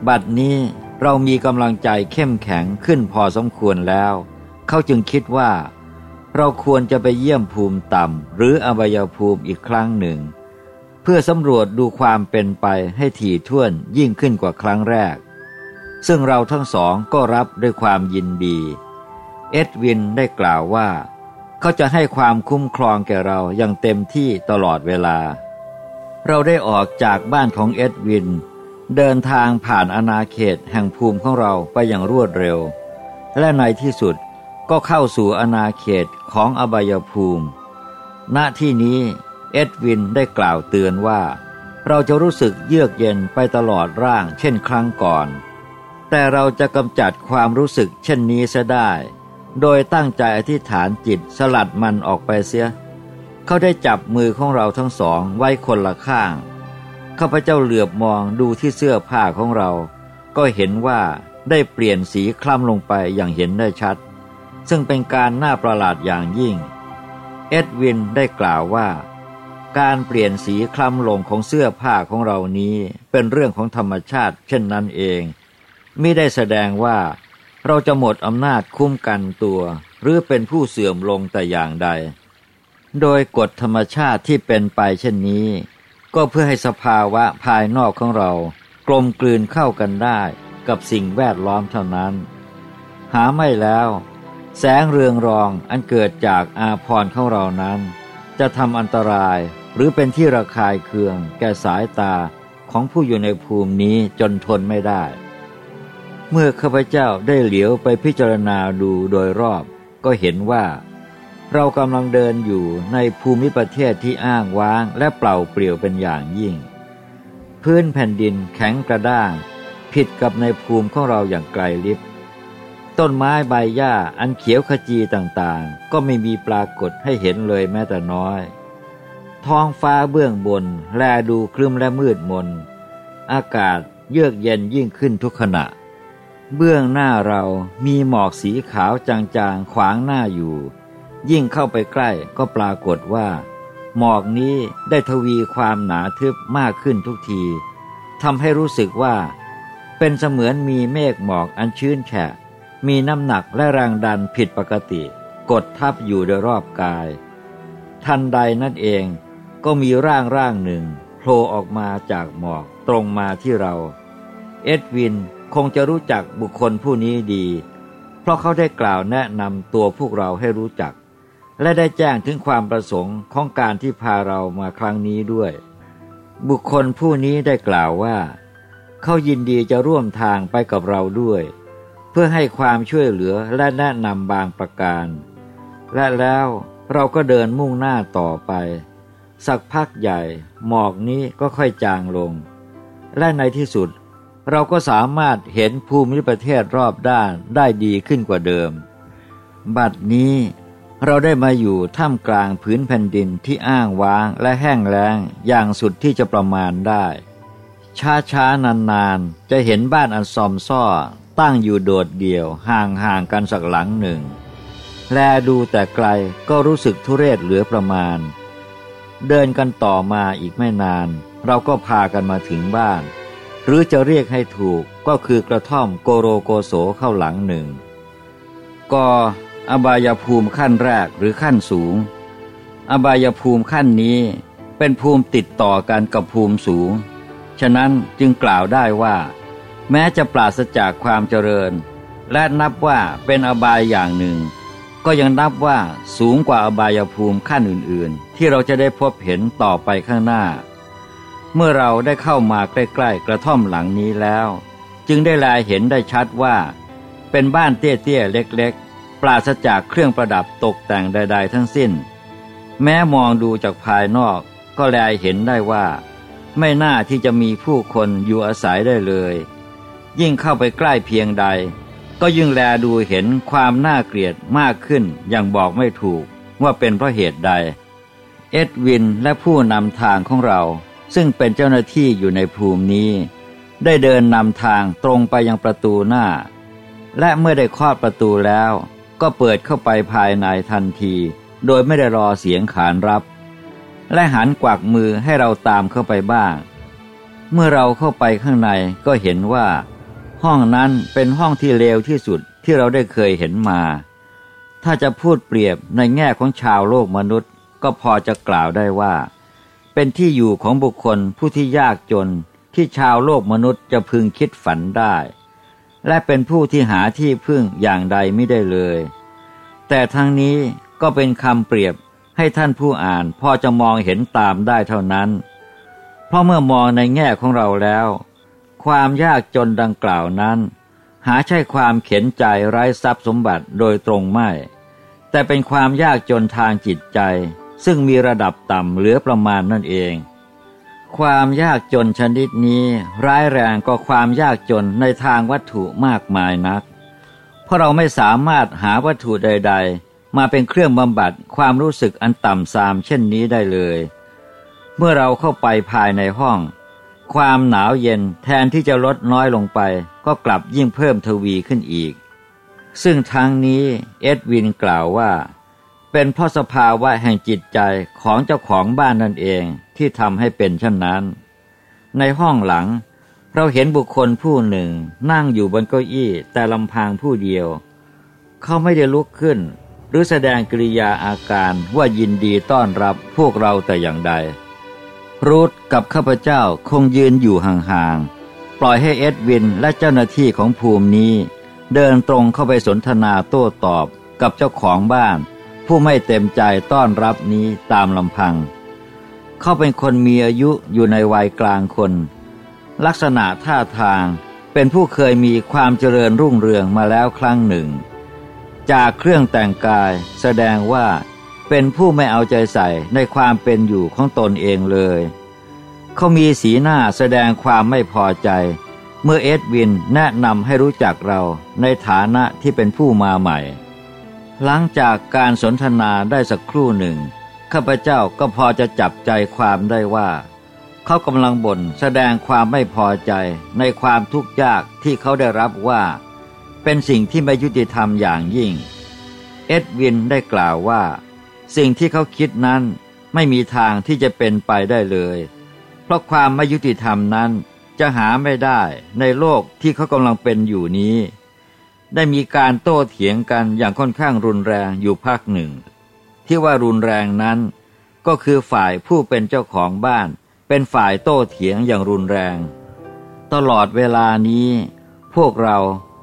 บัดนี้ เรามีกำลังใจเข้มแข็งขึ้นพอสมควรแล้ว เขาจึงคิดว่า เราควรจะไปเยี่ยมภูมิต่ำหรืออบายภูมิอีกครั้งหนึ่ง เพื่อสำรวจดูความเป็นไปให้ถี่ถ้วนยิ่งขึ้นกว่าครั้งแรก ซึ่งเราทั้งสองก็รับด้วยความยินดี เอ็ดวินได้กล่าวว่า เขาจะให้ความคุ้มครองแก่เราอย่างเต็มที่ตลอดเวลา เราได้ออกจากบ้านของเอ็ดวิน เดินทางผ่านอาณาเขตแห่งภูมิของเราไปอย่างรวดเร็ว และในที่สุดก็เข้าสู่อาณาเขตของอบายภูมิ ณที่นี้เอ็ดวินได้กล่าวเตือนว่า เราจะรู้สึกเยือกเย็นไปตลอดร่างเช่นครั้งก่อน แต่เราจะกำจัดความรู้สึกเช่นนี้เสียได้ โดยตั้งใจอธิษฐานจิตสลัดมันออกไปเสีย เขาได้จับมือของเราทั้งสองไว้คนละข้าง ข้าพเจ้าเหลือบมองดูที่เสื้อผ้าของเรา ก็เห็นว่าได้เปลี่ยนสีคล้ำลงไปอย่างเห็นได้ชัด ซึ่งเป็นการน่าประหลาดอย่างยิ่ง เอ็ดวินได้กล่าวว่า การเปลี่ยนสีคล้ำลงของเสื้อผ้าของเรานี้เป็นเรื่องของธรรมชาติ เช่นนั้นเองไม่ได้แสดงว่าเราจะหมดอำนาจคุ้มกันตัว หรือเป็นผู้เสื่อมลงแต่อย่างใด โดยกฎธรรมชาติที่เป็นไปเช่นนี้ ก็เพื่อให้สภาวะภายนอกของเรา กลมกลืนเข้ากันได้กับสิ่งแวดล้อมเท่านั้น หาไม่แล้ว แสงเรืองรองอันเกิดจากอาพรของเรานั้น จะทำอันตรายหรือเป็นที่ระคายเคืองแก่สายตาของผู้อยู่ในภูมินี้จนทนไม่ได้ เมื่อข้าพเจ้าได้เหลียวไปพิจารณาดูโดยรอบ ก็เห็นว่า เรากำลังเดินอยู่ในภูมิประเทศที่อ้างว้างและเปล่าเปลี่ยวเป็นอย่างยิ่ง พื้นแผ่นดินแข็งกระด้าง ผิดกับในภูมิของเราอย่างไกลลิบต้นไม้ใบหญ้าอันเขียวขจีต่างๆ ก็ไม่มีปรากฏให้เห็นเลยแม้แต่น้อย ท้องฟ้าเบื้องบน แลดูคลึ้มและมืดมน อากาศเยือกเย็นยิ่งขึ้นทุกขณะ เบื้องหน้าเรามีหมอกสีขาวจางๆ ขวางหน้าอยู่ ยิ่งเข้าไปใกล้ก็ปรากฏว่า หมอกนี้ได้ทวีความหนาทึบมากขึ้นทุกทีทำให้รู้สึกว่า เป็นเสมือนมีเมฆหมอกอันชื้นแฉะ มีน้ำหนักและแรงดันผิดปกติ กดทับอยู่โดยรอบกาย ทันใดนั่นเองก็มีร่างร่างหนึ่งโผล่ออกมาจากหมอกตรงมาที่เรา เอ็ดวินคงจะรู้จักบุคคลผู้นี้ดี เพราะเขาได้กล่าวแนะนำตัวพวกเราให้รู้จัก และได้แจ้งถึงความประสงค์ของการที่พาเรามาครั้งนี้ด้วย บุคคลผู้นี้ได้กล่าวว่า เขายินดีจะร่วมทางไปกับเราด้วย เพื่อให้ความช่วยเหลือและแนะนำบางประการ และแล้วเราก็เดินมุ่งหน้าต่อไป สักพักใหญ่ หมอกนี้ก็ค่อยจางลง และในที่สุด เราก็สามารถเห็นภูมิประเทศรอบด้านได้ดีขึ้นกว่าเดิม บัดนี้ เราได้มาอยู่ท่ามกลางพื้นแผ่นดินที่อ้างว้างและแห้งแล้งอย่างสุดที่จะประมาณได้ ช้าช้านานนจะเห็นบ้านอันซอมซ่อ ตั้งอยู่โดดเดี่ยวห่างห่างกันสักหลังหนึ่ง แลดูแต่ไกลก็รู้สึกทุเรศเหลือประมาณ เดินกันต่อมาอีกไม่นาน เราก็พากันมาถึงบ้าน หรือจะเรียกให้ถูกก็คือกระท่อมโกโรโกโสเข้าหลังหนึ่งก็ อบายภูมิขั้นแรกหรือขั้นสูง อบายภูมิขั้นนี้เป็นภูมิติดต่อกันกับภูมิสูง ฉะนั้นจึงกล่าวได้ว่า แม้จะปราศจากความเจริญ และนับว่าเป็นอบายอย่างหนึ่ง ก็ยังนับว่าสูงกว่าอบายภูมิขั้นอื่นๆ ที่เราจะได้พบเห็นต่อไปข้างหน้า เมื่อเราได้เข้ามาใกล้ๆกระท่อมหลังนี้แล้ว จึงได้ลายเห็นได้ชัดว่า เป็นบ้านเตี้ยๆเล็กๆ ปราศจากเครื่องประดับตกแต่งใด ๆ ทั้งสิ้น แม้มองดูจากภายนอกก็แลเห็นได้ว่า ไม่น่าที่จะมีผู้คนอยู่อาศัยได้เลย ยิ่งเข้าไปใกล้เพียงใด ก็ยิ่งแลดูเห็นความน่าเกลียดมากขึ้นอย่างบอกไม่ถูกว่าเป็นเพราะเหตุใด เอ็ดวินและผู้นำทางของเรา ซึ่งเป็นเจ้าหน้าที่อยู่ในภูมินี้ ได้เดินนำทางตรงไปยังประตูหน้า และเมื่อได้คลอดประตูแล้ว ก็เปิดเข้าไปภายในทันที โดยไม่ได้รอเสียงขานรับ และหันกวักมือให้เราตามเข้าไปบ้าง เมื่อเราเข้าไปข้างในก็เห็นว่า ห้องนั้นเป็นห้องที่เลวที่สุดที่เราได้เคยเห็นมา ถ้าจะพูดเปรียบในแง่ของชาวโลกมนุษย์ ก็พอจะกล่าวได้ว่า เป็นที่อยู่ของบุคคลผู้ที่ยากจนที่ชาวโลกมนุษย์จะพึงคิดฝันได้ และเป็นผู้ที่หาที่พึ่งอย่างใดไม่ได้เลย แต่ทั้งนี้ก็เป็นคำเปรียบให้ท่านผู้อ่านพอจะมองเห็นตามได้เท่านั้น เพราะเมื่อมองในแง่ของเราแล้ว ความยากจนดังกล่าวนั้น หาใช่ความเข็นใจไร้ทรัพย์สมบัติโดยตรงไม่ แต่เป็นความยากจนทางจิตใจ ซึ่งมีระดับต่ำเหลือประมาณนั่นเอง ความยากจนชนิดนี้ร้ายแรงก็ความยากจนในทางวัตถุมากมายนัก เพราะเราไม่สามารถหาวัตถุใด ๆ มาเป็นเครื่องบำบัดความรู้สึกอันต่ำทรามเช่นนี้ได้เลย เมื่อเราเข้าไปภายในห้อง ความหนาวเย็นแทนที่จะลดน้อยลงไป ก็กลับยิ่งเพิ่มทวีขึ้นอีก ซึ่งทางนี้เอ็ดวินกล่าวว่า เป็นเพราะสภาวะแห่งจิตใจของเจ้าของบ้านนั่นเองที่ทำให้เป็นเช่นนั้น ในห้องหลัง เราเห็นบุคคลผู้หนึ่งนั่งอยู่บนเก้าอี้แต่ลำพังผู้เดียว เขาไม่ได้ลุกขึ้น หรือแสดงกริยาอาการว่ายินดีต้อนรับพวกเราแต่อย่างใด รูทกับข้าพเจ้าคงยืนอยู่ห่างๆปล่อยให้เอ็ดวินและเจ้าหน้าที่ของภูมินี้ เดินตรงเข้าไปสนทนาโต้ตอบกับเจ้าของบ้าน ผู้ไม่เต็มใจต้อนรับนี้ตามลำพัง เขาเป็นคนมีอายุอยู่ในวัยกลางคน ลักษณะท่าทางเป็นผู้เคยมีความเจริญรุ่งเรืองมาแล้วครั้งหนึ่ง จากเครื่องแต่งกายแสดงว่าเป็นผู้ไม่เอาใจใส่ในความเป็นอยู่ของตนเองเลย เขามีสีหน้าแสดงความไม่พอใจ เมื่อเอ็ดวินแนะนำให้รู้จักเราในฐานะที่เป็นผู้มาใหม่ หลังจากการสนทนาได้สักครู่หนึ่ง ข้าพเจ้าก็พอจะจับใจความได้ว่า เขากำลังบ่นแสดงความไม่พอใจในความทุกข์ยากที่เขาได้รับว่า เป็นสิ่งที่ไม่ยุติธรรมอย่างยิ่ง เอ็ดวินได้กล่าวว่า สิ่งที่เขาคิดนั้นไม่มีทางที่จะเป็นไปได้เลย เพราะความไม่ยุติธรรมนั้นจะหาไม่ได้ในโลกที่เขากำลังเป็นอยู่นี้ ได้มีการโต้เถียงกันอย่างค่อนข้างรุนแรงอยู่พักหนึ่ง ที่ว่ารุนแรงนั้น ก็คือฝ่ายผู้เป็นเจ้าของบ้าน เป็นฝ่ายโต้เถียงอย่างรุนแรง ตลอดเวลานี้ พวกเรา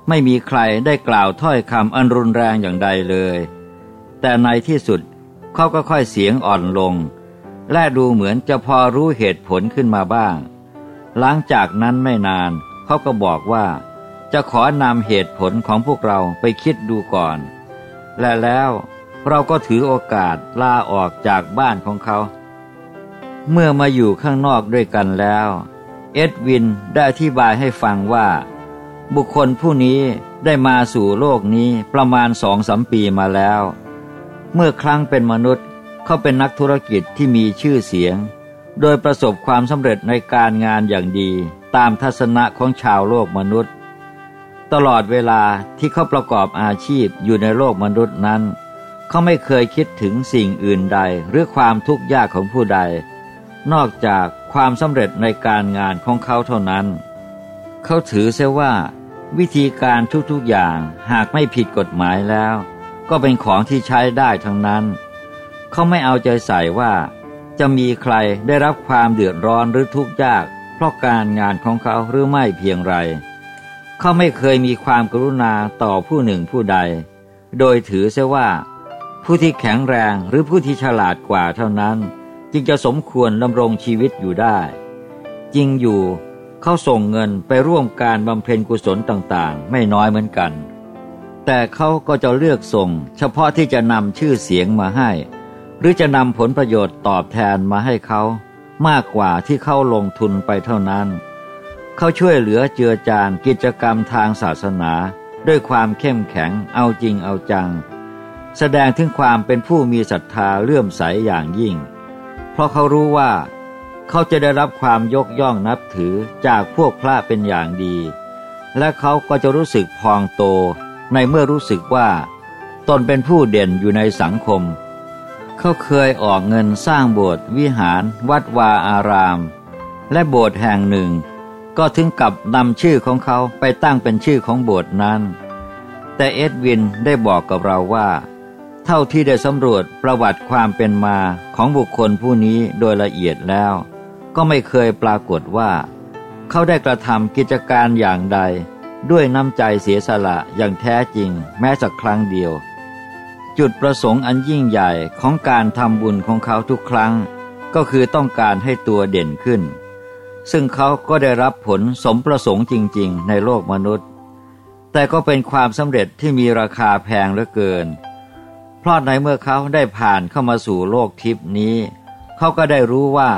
ไม่มีใครได้กล่าวถ้อยคำอันรุนแรงอย่างใดเลย แต่ในที่สุดเขาก็ค่อยเสียงอ่อนลง และดูเหมือนจะพอรู้เหตุผลขึ้นมาบ้าง หลังจากนั้นไม่นานเขาก็บอกว่า จะขอนำเหตุผลของพวกเราไปคิดดูก่อน และแล้วเราก็ถือโอกาสลาออกจากบ้านของเขา เมื่อมาอยู่ข้างนอกด้วยกันแล้ว เอ็ดวินได้อธิบายให้ฟังว่า บุคคลผู้นี้ได้มาสู่โลกนี้ประมาณสองสมปีมาแล้ว เมื่อครั้งเป็นมนุษย์เขาเป็นนักธุรกิจที่มีชื่อเสียง โดยประสบความสำเร็จในการงานอย่างดีตามทัศนะของชาวโลกมนุษย์ ตลอดเวลาที่เขาประกอบอาชีพอยู่ในโลกมนุษย์นั้น เขาไม่เคยคิดถึงสิ่งอื่นใดหรือความทุกข์ยากของผู้ใด นอกจากความสำเร็จในการงานของเขาเท่านั้น เขาถือเสียว่า วิธีการทุกๆอย่างหากไม่ผิดกฎหมายแล้ว ก็เป็นของที่ใช้ได้ทั้งนั้น เขาไม่เอาใจใส่ว่า จะมีใครได้รับความเดือดร้อนหรือทุกข์ยาก เพราะการงานของเขาหรือไม่เพียงไร เขาไม่เคยมีความกรุณาต่อผู้หนึ่งผู้ใด โดยถือเสียว่า ผู้ที่แข็งแรงหรือผู้ที่ฉลาดกว่าเท่านั้น จึงจะสมควรดำรงชีวิตอยู่ได้ จริงอยู่เขาส่งเงินไปร่วมการบำเพ็ญกุศลต่างๆ ไม่น้อยเหมือนกัน แต่เขาก็จะเลือกส่ง เฉพาะที่จะนำชื่อเสียงมาให้ หรือจะนำผลประโยชน์ตอบแทนมาให้เขา มากกว่าที่เขาลงทุนไปเท่านั้น เขาช่วยเหลือเจือจานกิจกรรมทางศาสนา ด้วยความเข้มแข็งเอาจริงเอาจัง แสดงถึงความเป็นผู้มีศรัทธาเลื่อมใสอย่างยิ่ง เพราะเขารู้ว่า เขาจะได้รับความยกย่องนับถือจากพวกพระเป็นอย่างดี และเขาก็จะรู้สึกพองโตในเมื่อรู้สึกว่า ตนเป็นผู้เด่นอยู่ในสังคม เขาเคยออกเงินสร้างโบสถ์วิหาร วัดวาอาราม และโบสถ์แห่งหนึ่ง ก็ถึงกับนำชื่อของเขาไปตั้งเป็นชื่อของโบสถ์นั้น แต่เอ็ดวินได้บอกกับเราว่า เท่าที่ได้สำรวจประวัติความเป็นมาของบุคคลผู้นี้โดยละเอียดแล้ว ก็ไม่เคยปรากฏว่า เขาได้กระทำกิจการอย่างใด ด้วยน้ำใจเสียสละอย่างแท้จริง แม้สักครั้งเดียว จุดประสงค์อันยิ่งใหญ่ของการทำบุญของเขาทุกครั้ง ก็คือต้องการให้ตัวเด่นขึ้น ซึ่งเขาก็ได้รับผลสมประสงค์จริง ๆ ในโลกมนุษย์ แต่ก็เป็นความสำเร็จที่มีราคาแพงเหลือเกิน เพราะในเมื่อเขาได้ผ่านเข้ามาสู่โลกทิพนี้ เขาก็ได้รู้ว่า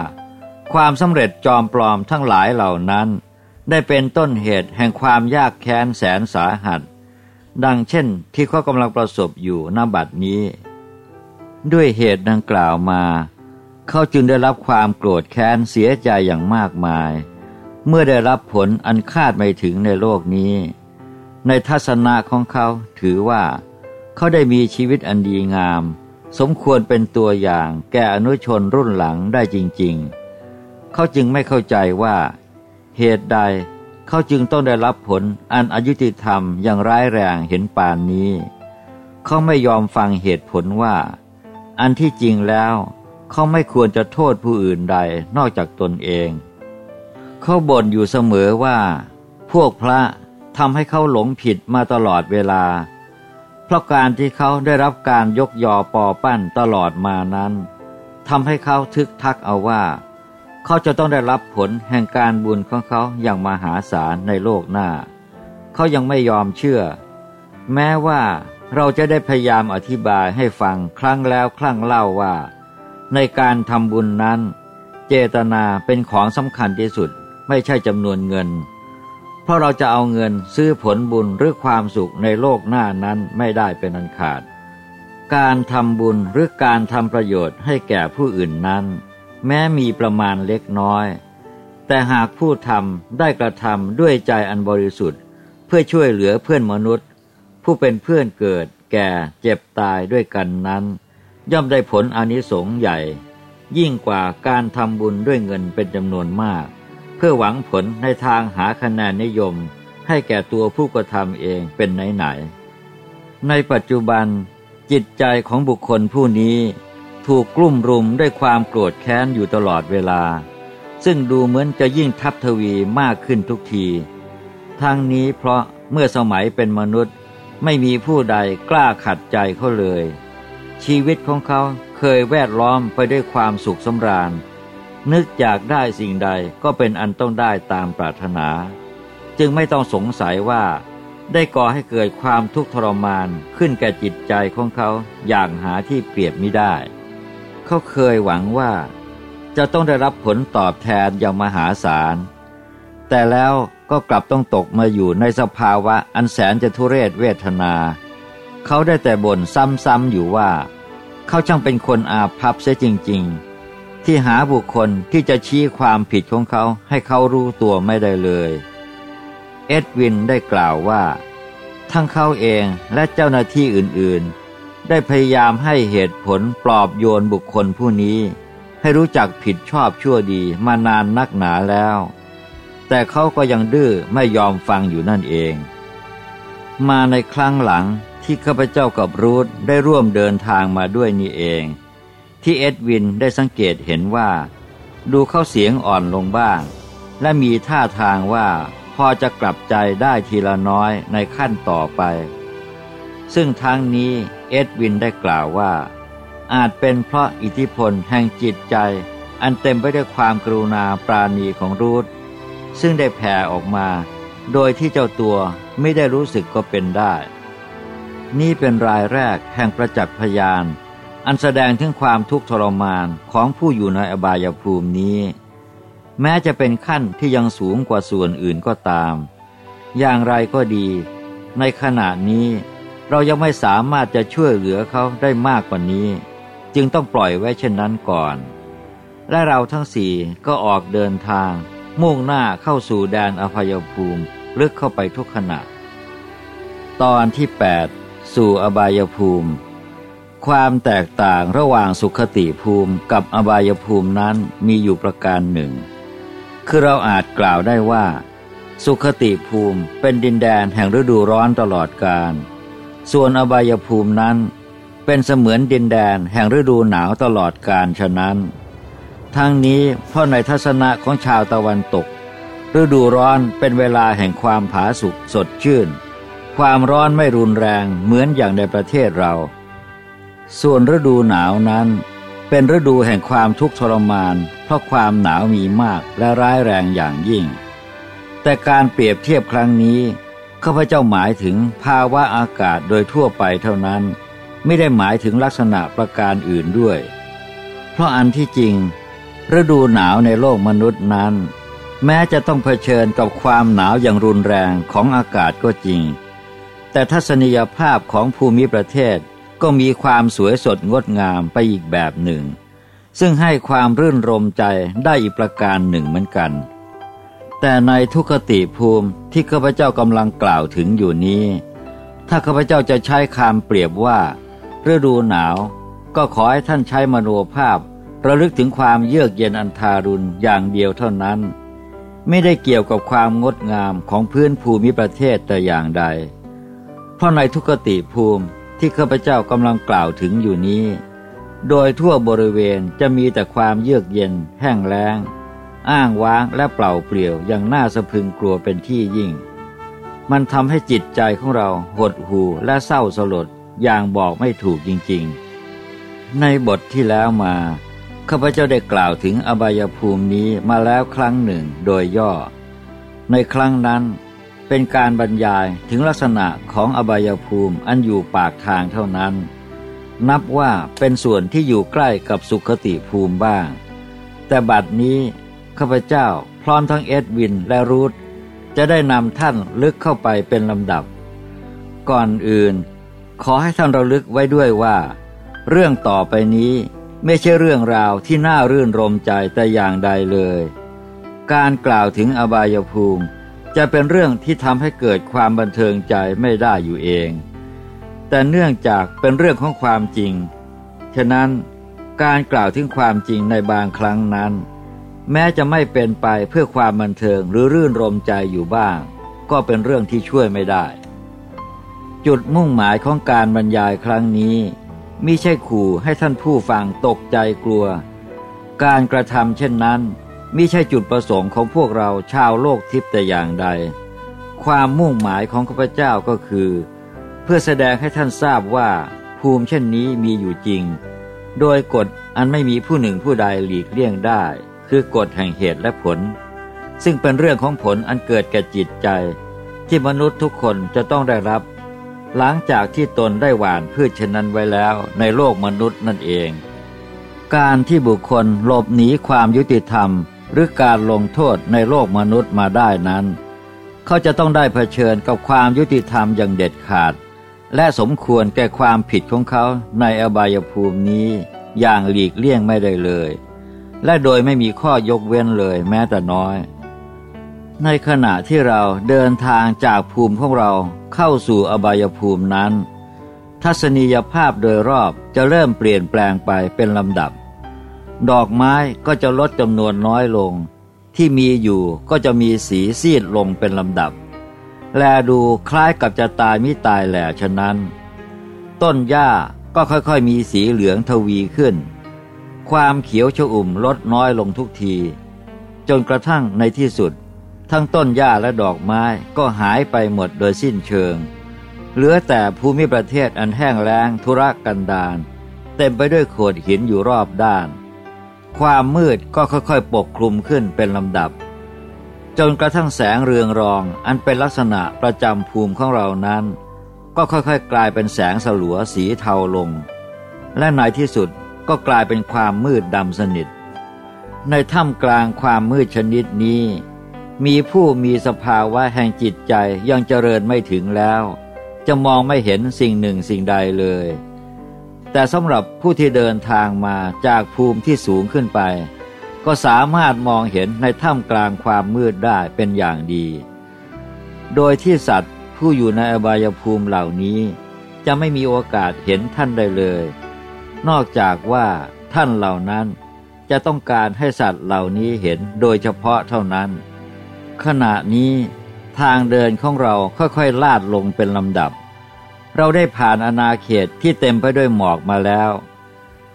ความสำเร็จจอมปลอมทั้งหลายเหล่านั้น ได้เป็นต้นเหตุแห่งความยากแค้นแสนสาหัส ดังเช่นที่เขากำลังประสบอยู่ณบัดนี้ ด้วยเหตุดังกล่าวมา เขาจึงได้รับความโกรธแค้นเสียใจอย่างมากมาย เมื่อได้รับผลอันคาดไม่ถึงในโลกนี้ ในทัศนะของเขาถือว่า เขาได้มีชีวิตอันดีงาม สมควรเป็นตัวอย่างแก่อนุชนรุ่นหลังได้จริง ๆ เขาจึงไม่เข้าใจว่า เหตุใดเขาจึงต้องได้รับผลอันอายุติธรรมอย่างร้ายแรงเห็นป่านนี้ เขาไม่ยอมฟังเหตุผลว่า อันที่จริงแล้ว เขาไม่ควรจะโทษผู้อื่นใดนอกจากตนเอง เขาบ่นอยู่เสมอว่า พวกพระทำให้เขาหลงผิดมาตลอดเวลา เพราะการที่เขาได้รับการยกยอปอปั้นตลอดมานั้นทำให้เขาทึกทักเอาว่า เขาจะต้องได้รับผลแห่งการบุญของเขาอย่างมหาศาลในโลกหน้า เขายังไม่ยอมเชื่อ แม้ว่าเราจะได้พยายามอธิบายให้ฟังครั้งแล้วครั้งเล่าว่า ในการทำบุญนั้น เจตนาเป็นของสำคัญที่สุดไม่ใช่จำนวนเงิน เพราะเราจะเอาเงินซื้อผลบุญหรือความสุขในโลกหน้านั้นไม่ได้เป็นอันขาด การทำบุญหรือการทำประโยชน์ให้แก่ผู้อื่นนั้น แม้มีประมาณเล็กน้อย แต่หากผู้ทำได้กระทำด้วยใจอันบริสุทธิ์ เพื่อช่วยเหลือเพื่อนมนุษย์ ผู้เป็นเพื่อนเกิดแก่เจ็บตายด้วยกันนั้น ย่อมได้ผลอนิสงส์ใหญ่ ยิ่งกว่าการทำบุญด้วยเงินเป็นจำนวนมาก เพื่อหวังผลในทางหาคะแนนนิยม ให้แก่ตัวผู้กระทำเองเป็นไหนๆในปัจจุบันจิตใจของบุคคลผู้นี้ถูกกลุ่มรุมด้วยความโกรธแค้นอยู่ตลอดเวลา ซึ่งดูเหมือนจะยิ่งทับทวีมากขึ้นทุกทีทั้งนี้เพราะเมื่อสมัยเป็นมนุษย์ไม่มีผู้ใดกล้าขัดใจเขาเลย ชีวิตของเขาเคยแวดล้อมไปด้วยความสุขสำราญ นึกอยากได้สิ่งใดก็เป็นอันต้องได้ตามปรารถนา จึงไม่ต้องสงสัยว่า ได้ก่อให้เกิดความทุกข์ทรมานขึ้นแก่จิตใจของเขาอย่างหาที่เปรียบไม่ได้ เขาเคยหวังว่า จะต้องได้รับผลตอบแทนอย่างมหาศาล แต่แล้วก็กลับต้องตกมาอยู่ในสภาวะอันแสนจะทุเรศเวทนา เขาได้แต่บ่นซ้ำๆอยู่ว่า เขาช่างเป็นคนอาภัพเสียจริง ๆ ที่หาบุคคลที่จะชี้ความผิดของเขาให้เขารู้ตัวไม่ได้เลย เอ็ดวินได้กล่าวว่า ทั้งเขาเองและเจ้าหน้าที่อื่นๆ ได้พยายามให้เหตุผลปลอบโยนบุคคลผู้นี้ ให้รู้จักผิดชอบชั่วดีมานานนักหนาแล้ว แต่เขาก็ยังดื้อไม่ยอมฟังอยู่นั่นเอง มาในครั้งหลัง ที่ข้าพเจ้ากับรูธได้ร่วมเดินทางมาด้วยนี่เอง ที่เอ็ดวินได้สังเกตเห็นว่า ดูเข้าเสียงอ่อนลงบ้าง และมีท่าทางว่าพอจะกลับใจได้ทีละน้อยในขั้นต่อไป ซึ่งทั้งนี้เอ็ดวินได้กล่าวว่า อาจเป็นเพราะอิทธิพลแห่งจิตใจ อันเต็มไปด้วยความกรุณาปราณีของรูธซึ่งได้แผ่ออกมา โดยที่เจ้าตัวไม่ได้รู้สึกก็เป็นได้ นี่เป็นรายแรกแห่งประจักษ์พยาน อันแสดงถึงความทุกข์ทรมานของผู้อยู่ในอบายภูมินี้ แม้จะเป็นขั้นที่ยังสูงกว่าส่วนอื่นก็ตาม อย่างไรก็ดี ในขณะนี้เรายังไม่สามารถจะช่วยเหลือเขาได้มากกว่านี้ จึงต้องปล่อยไว้เช่นนั้นก่อน และเราทั้งสี่ก็ออกเดินทาง มุ่งหน้าเข้าสู่แดนอภัยภูมิลึกเข้าไปทุกขณะ ตอนที่ 8 สู่อบายภูมิ ความแตกต่างระหว่างสุขติภูมิกับอบายภูมินั้นมีอยู่ประการหนึ่ง คือเราอาจกล่าวได้ว่า สุขติภูมิเป็นดินแดนแห่งฤดูร้อนตลอดกาลส่วนอบายภูมินั้น เป็นเสมือนดินแดนแห่งฤดูหนาวตลอดกาลฉะนั้น ทั้งนี้เพราะในทัศนะของชาวตะวันตก ฤดูร้อนเป็นเวลาแห่งความผาสุกสดชื่น ความร้อนไม่รุนแรงเหมือนอย่างในประเทศเรา ส่วนฤดูหนาวนั้น เป็นฤดูแห่งความทุกข์ทรมาน เพราะความหนาวมีมากและร้ายแรงอย่างยิ่ง แต่การเปรียบเทียบครั้งนี้ข้าพเจ้าหมายถึงภาวะอากาศโดยทั่วไปเท่านั้น ไม่ได้หมายถึงลักษณะประการอื่นด้วย เพราะอันที่จริง ฤดูหนาวในโลกมนุษย์นั้น แม้จะต้องเผชิญกับความหนาวอย่างรุนแรงของอากาศก็จริง แต่ทัศนียภาพของภูมิประเทศก็มีความสวยสดงดงามไปอีกแบบหนึ่ง ซึ่งให้ความรื่นรมใจได้อีกประการหนึ่งเหมือนกัน แต่ในทุกติภูมิที่ข้าพเจ้ากำลังกล่าวถึงอยู่นี้ ถ้าข้าพเจ้าจะใช้คำเปรียบว่าฤดูหนาว ก็ขอให้ท่านใช้มโนภาพระลึกถึงความเยือกเย็นอันทารุณอย่างเดียวเท่านั้น ไม่ได้เกี่ยวกับความงดงามของพื้นภูมิประเทศแต่อย่างใด เพราะในทุกติภูมิที่ข้าพเจ้ากำลังกล่าวถึงอยู่นี้ โดยทั่วบริเวณจะมีแต่ความเยือกเย็น แห้งแล้ง อ้างว้างและเปล่าเปลี่ยวอย่างน่าสะพึงกลัวเป็นที่ยิ่ง มันทำให้จิตใจของเราหดหู่และเศร้าสลดอย่างบอกไม่ถูกจริงๆ ในบทที่แล้วมาข้าพเจ้าได้กล่าวถึงอบายภูมินี้มาแล้วครั้งหนึ่งโดยย่อ ในครั้งนั้น เป็นการบรรยายถึงลักษณะของอบายภูมิอันอยู่ปากทางเท่านั้น นับว่าเป็นส่วนที่อยู่ใกล้กับสุขติภูมิบ้าง แต่บัดนี้ข้าพเจ้าพร้อมทั้งเอ็ดวินและรูธจะได้นำท่านลึกเข้าไปเป็นลำดับ ก่อนอื่น ขอให้ท่านระลึกไว้ด้วยว่า เรื่องต่อไปนี้ไม่ใช่เรื่องราวที่น่ารื่นรมใจแต่อย่างใดเลย การกล่าวถึงอบายภูมิ จะเป็นเรื่องที่ทำให้เกิดความบันเทิงใจไม่ได้อยู่เอง แต่เนื่องจากเป็นเรื่องของความจริง ฉะนั้นการกล่าวถึงความจริงในบางครั้งนั้น แม้จะไม่เป็นไปเพื่อความบันเทิงหรือรื่นรมใจอยู่บ้าง ก็เป็นเรื่องที่ช่วยไม่ได้ จุดมุ่งหมายของการบรรยายครั้งนี้มิใช่ขู่ให้ท่านผู้ฟังตกใจกลัว การกระทำเช่นนั้น มิใช่จุดประสงค์ของพวกเราชาวโลกทิพย์แต่อย่างใด ความมุ่งหมายของข้าพเจ้าก็คือ เพื่อแสดงให้ท่านทราบว่าภูมิเช่นนี้มีอยู่จริง โดยกฎอันไม่มีผู้หนึ่งผู้ใดหลีกเลี่ยงได้ คือกฎแห่งเหตุและผล ซึ่งเป็นเรื่องของผลอันเกิดแก่จิตใจ ที่มนุษย์ทุกคนจะต้องได้รับ หลังจากที่ตนได้หว่านพืชชนั้นไว้แล้วในโลกมนุษย์นั่นเอง การที่บุคคลหลบหนีความยุติธรรม หรือการลงโทษในโลกมนุษย์มาได้นั้น เขาจะต้องได้เผชิญกับความยุติธรรมอย่างเด็ดขาด และสมควรแก่ความผิดของเขาในอบายภูมินี้อย่างหลีกเลี่ยงไม่ได้เลย และโดยไม่มีข้อยกเว้นเลยแม้แต่น้อย ในขณะที่เราเดินทางจากภูมิของเราเข้าสู่อบายภูมินั้น ทัศนียภาพโดยรอบจะเริ่มเปลี่ยนแปลงไปเป็นลำดับ ดอกไม้ก็จะลดจำนวนน้อยลง ที่มีอยู่ก็จะมีสีซีดลงเป็นลำดับ แลดูคล้ายกับจะตายมิตายแหล่ฉะนั้น ต้นหญ้าก็ค่อยๆมีสีเหลืองทวีขึ้น ความเขียวชอุ่มลดน้อยลงทุกที จนกระทั่งในที่สุด ทั้งต้นหญ้าและดอกไม้ก็หายไปหมดโดยสิ้นเชิง เหลือแต่ภูมิประเทศอันแห้งแล้งทุรกันดารเต็มไปด้วยโขดหินอยู่รอบด้าน ความมืดก็ค่อยๆ ปกคลุมขึ้นเป็นลำดับ จนกระทั่งแสงเรืองรองอันเป็นลักษณะประจำภูมิของเรานั้น ก็ค่อยๆ กลายเป็นแสงสลัวสีเทาลง และในที่สุดก็กลายเป็นความมืดดำสนิท ในถ้ำกลางความมืดชนิดนี้ มีผู้มีสภาวะแห่งจิตใจยังเจริญไม่ถึงแล้ว จะมองไม่เห็นสิ่งหนึ่งสิ่งใดเลย แต่สำหรับผู้ที่เดินทางมาจากภูมิที่สูงขึ้นไป ก็สามารถมองเห็นในถ้ำกลางความมืดได้เป็นอย่างดี โดยที่สัตว์ผู้อยู่ในอบายภูมิเหล่านี้ จะไม่มีโอกาสเห็นท่านได้เลย นอกจากว่าท่านเหล่านั้นจะต้องการให้สัตว์เหล่านี้เห็นโดยเฉพาะเท่านั้น ขณะนี้ทางเดินของเราค่อยๆลาดลงเป็นลำดับ เราได้ผ่านอาณาเขตที่เต็มไปด้วยหมอกมาแล้ว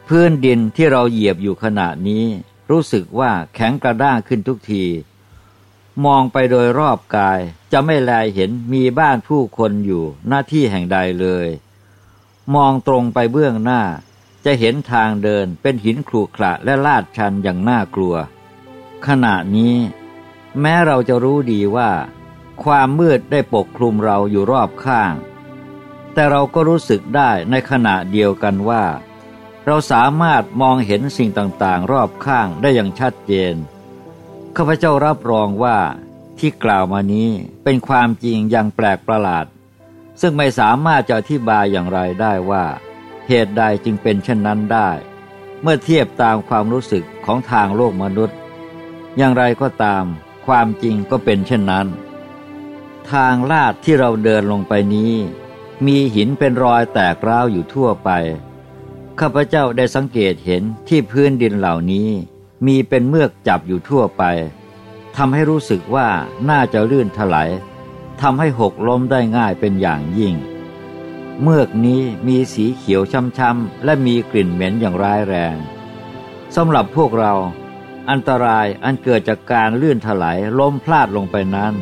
พื้นดินที่เราเหยียบอยู่ขณะนี้ รู้สึกว่าแข็งกระด้างขึ้นทุกที มองไปโดยรอบกายจะไม่แลเห็นมีบ้านผู้คนอยู่หน้าที่แห่งใดเลย มองตรงไปเบื้องหน้า จะเห็นทางเดินเป็นหินครุขระและลาดชันอย่างน่ากลัว ขณะนี้ แม้เราจะรู้ดีว่า ความมืดได้ปกคลุมเราอยู่รอบข้าง แต่เราก็รู้สึกได้ในขณะเดียวกันว่า เราสามารถมองเห็นสิ่งต่างๆ รอบข้างได้อย่างชัดเจน ข้าพเจ้ารับรองว่าที่กล่าวมานี้เป็นความจริงอย่างแปลกประหลาด ซึ่งไม่สามารถจะอธิบายอย่างไรได้ว่า เหตุใดจึงเป็นเช่นนั้นได้ เมื่อเทียบตามความรู้สึกของทางโลกมนุษย์ อย่างไรก็ตาม ความจริงก็เป็นเช่นนั้น ทางลาดที่เราเดินลงไปนี้ มีหินเป็นรอยแตกร้าวอยู่ทั่วไป ข้าพเจ้าได้สังเกตเห็นที่พื้นดินเหล่านี้ มีเป็นเมือกจับอยู่ทั่วไปทำให้รู้สึกว่าน่าจะลื่นถลายทำให้หกล้มได้ง่ายเป็นอย่างยิ่ง เมือกนี้มีสีเขียวช้ำๆและมีกลิ่นเหม็นอย่างร้ายแรงสำหรับพวกเรา อันตรายอันเกิดจากการลื่นถลายล้มพลาดลงไปนั้น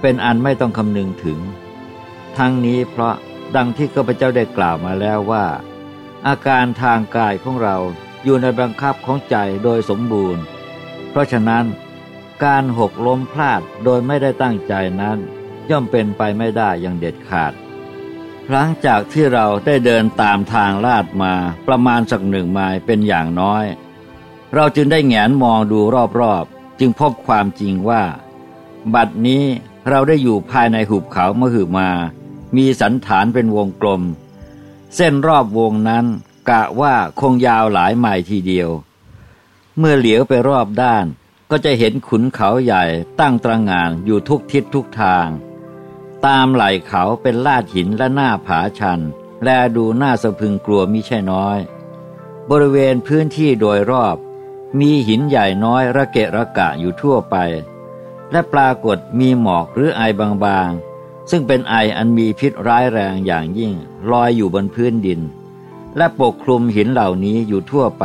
เป็นอันไม่ต้องคำนึงถึง ทั้งนี้เพราะ ดังที่ข้าพเจ้าได้กล่าวมาแล้วว่า อาการทางกายของเราอยู่ในบังคับของใจโดยสมบูรณ์ เพราะฉะนั้น การหกล้มพลาดโดยไม่ได้ตั้งใจนั้น ย่อมเป็นไปไม่ได้อย่างเด็ดขาด หลังจากที่เราได้เดินตามทางลาดมาประมาณสักหนึ่งไมล์เป็นอย่างน้อย เราจึงได้แงนมองดูรอบๆ จึงพบความจริงว่า บัดนี้เราได้อยู่ภายในหุบเขามหึมามี มีสันฐานเป็นวงกลม เส้นรอบวงนั้นกะว่าคงยาวหลายไมล์ทีเดียว เมื่อเหลียวไปรอบด้านก็จะเห็นขุนเขาใหญ่ตั้งตระงานอยู่ทุกทิศทุกทาง ตามไหล่เขาเป็นลาดหินและหน้าผาชัน แลดูน่าสะพึงกลัวมิใช่น้อย บริเวณพื้นที่โดยรอบ มีหินใหญ่น้อยระเกะระกะอยู่ทั่วไป และปรากฏมีหมอกหรือไอบางๆ ซึ่งเป็นไออันมีพิษร้ายแรงอย่างยิ่งลอยอยู่บนพื้นดิน และปกคลุมหินเหล่านี้อยู่ทั่วไป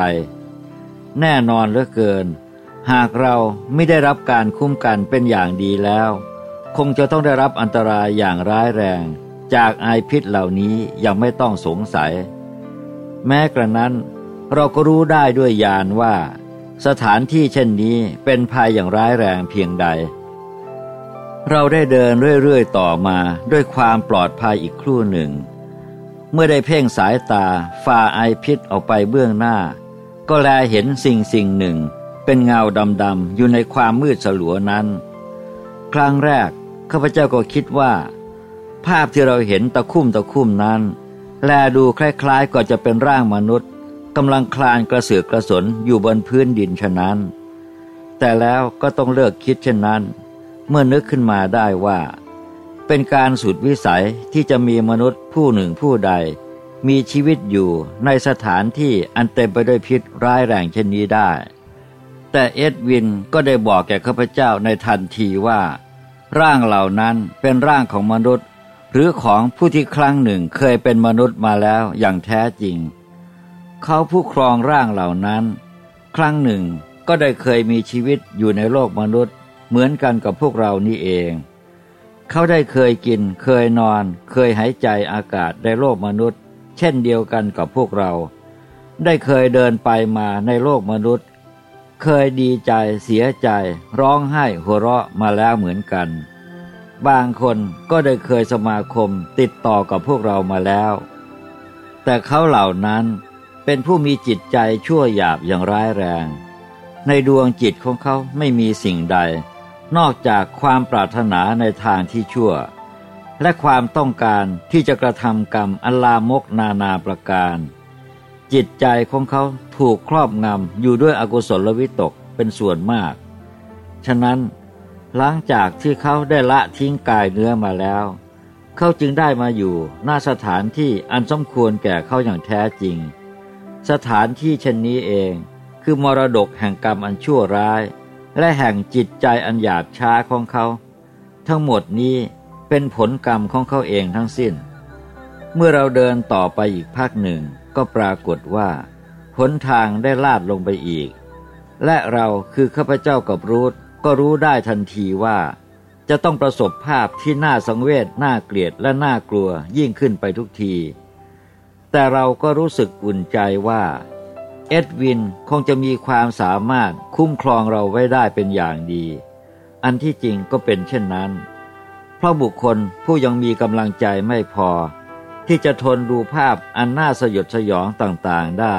แน่นอนเหลือเกิน หากเราไม่ได้รับการคุ้มกันเป็นอย่างดีแล้ว คงจะต้องได้รับอันตรายอย่างร้ายแรง จากไอพิษเหล่านี้ยังไม่ต้องสงสัย แม้กระนั้น เราก็รู้ได้ด้วยญาณว่า สถานที่เช่นนี้เป็นภัยอย่างร้ายแรงเพียงใด เราได้เดินเรื่อยๆต่อมาด้วยความปลอดภัยอีกครู่หนึ่ง เมื่อได้เพ่งสายตาฝ่าไอพิษออกไปเบื้องหน้า ก็แลเห็นสิ่งสิ่งหนึ่ง เป็นเงาดำๆอยู่ในความมืดสลัวนั้น ครั้งแรกข้าพเจ้าก็คิดว่า ภาพที่เราเห็นตะคุ่มตะคุ่มนั้น แลดูคล้ายๆก็จะเป็นร่างมนุษย์กำลังคลานกระเสือกกระสนอยู่บนพื้นดินฉะนั้น แต่แล้วก็ต้องเลิกคิดเช่นนั้น เมื่อนึกขึ้นมาได้ว่า เป็นการสุดวิสัยที่จะมีมนุษย์ผู้หนึ่งผู้ใด มีชีวิตอยู่ในสถานที่อันเต็มไปด้วยพิษร้ายแรงเช่นนี้ได้ แต่เอ็ดวินก็ได้บอกแก่ข้าพเจ้าในทันทีว่า ร่างเหล่านั้นเป็นร่างของมนุษย์ หรือของผู้ที่ครั้งหนึ่งเคยเป็นมนุษย์มาแล้วอย่างแท้จริง เขาผู้ครองร่างเหล่านั้น ครั้งหนึ่งก็ได้เคยมีชีวิตอยู่ในโลกมนุษย์ เหมือนกันกับพวกเรานี่เอง เขาได้เคยกิน เคยนอน เคยหายใจอากาศในโลกมนุษย์ เช่นเดียวกันกับพวกเรา ได้เคยเดินไปมาในโลกมนุษย์ เคยดีใจเสียใจ ร้องไห้หัวเราะมาแล้วเหมือนกัน บางคนก็ได้เคยสมาคมติดต่อกับพวกเรามาแล้ว แต่เขาเหล่านั้นเป็นผู้มีจิตใจชั่วหยาบอย่างร้ายแรง ในดวงจิตของเขาไม่มีสิ่งใด นอกจากความปรารถนาในทางที่ชั่ว และความต้องการที่จะกระทำกรรมอัลลามกนานาประการ จิตใจของเขาถูกครอบงำอยู่ด้วยอกุศลวิตกเป็นส่วนมาก ฉะนั้นหลังจากที่เขาได้ละทิ้งกายเนื้อมาแล้ว เขาจึงได้มาอยู่หน้าสถานที่อันสมควรแก่เขาอย่างแท้จริง สถานที่เช่นนี้เอง คือมรดกแห่งกรรมอันชั่วร้าย และแห่งจิตใจอันหยาบช้าของเขา ทั้งหมดนี้เป็นผลกรรมของเขาเองทั้งสิ้น เมื่อเราเดินต่อไปอีกภาคหนึ่งก็ปรากฏว่าหนทางได้ลาดลงไปอีก และเราคือข้าพเจ้ากับรูธก็รู้ได้ทันทีว่า จะต้องประสบภาพที่น่าสังเวชน่าเกลียดและน่ากลัวยิ่งขึ้นไปทุกที แต่เราก็รู้สึกอุ่นใจว่า เอ็ดวินคงจะมีความสามารถคุ้มครองเราไว้ได้เป็นอย่างดี อันที่จริงก็เป็นเช่นนั้น เพราะบุคคลผู้ยังมีกำลังใจไม่พอ ที่จะทนดูภาพอันน่าสยดสยองต่างๆได้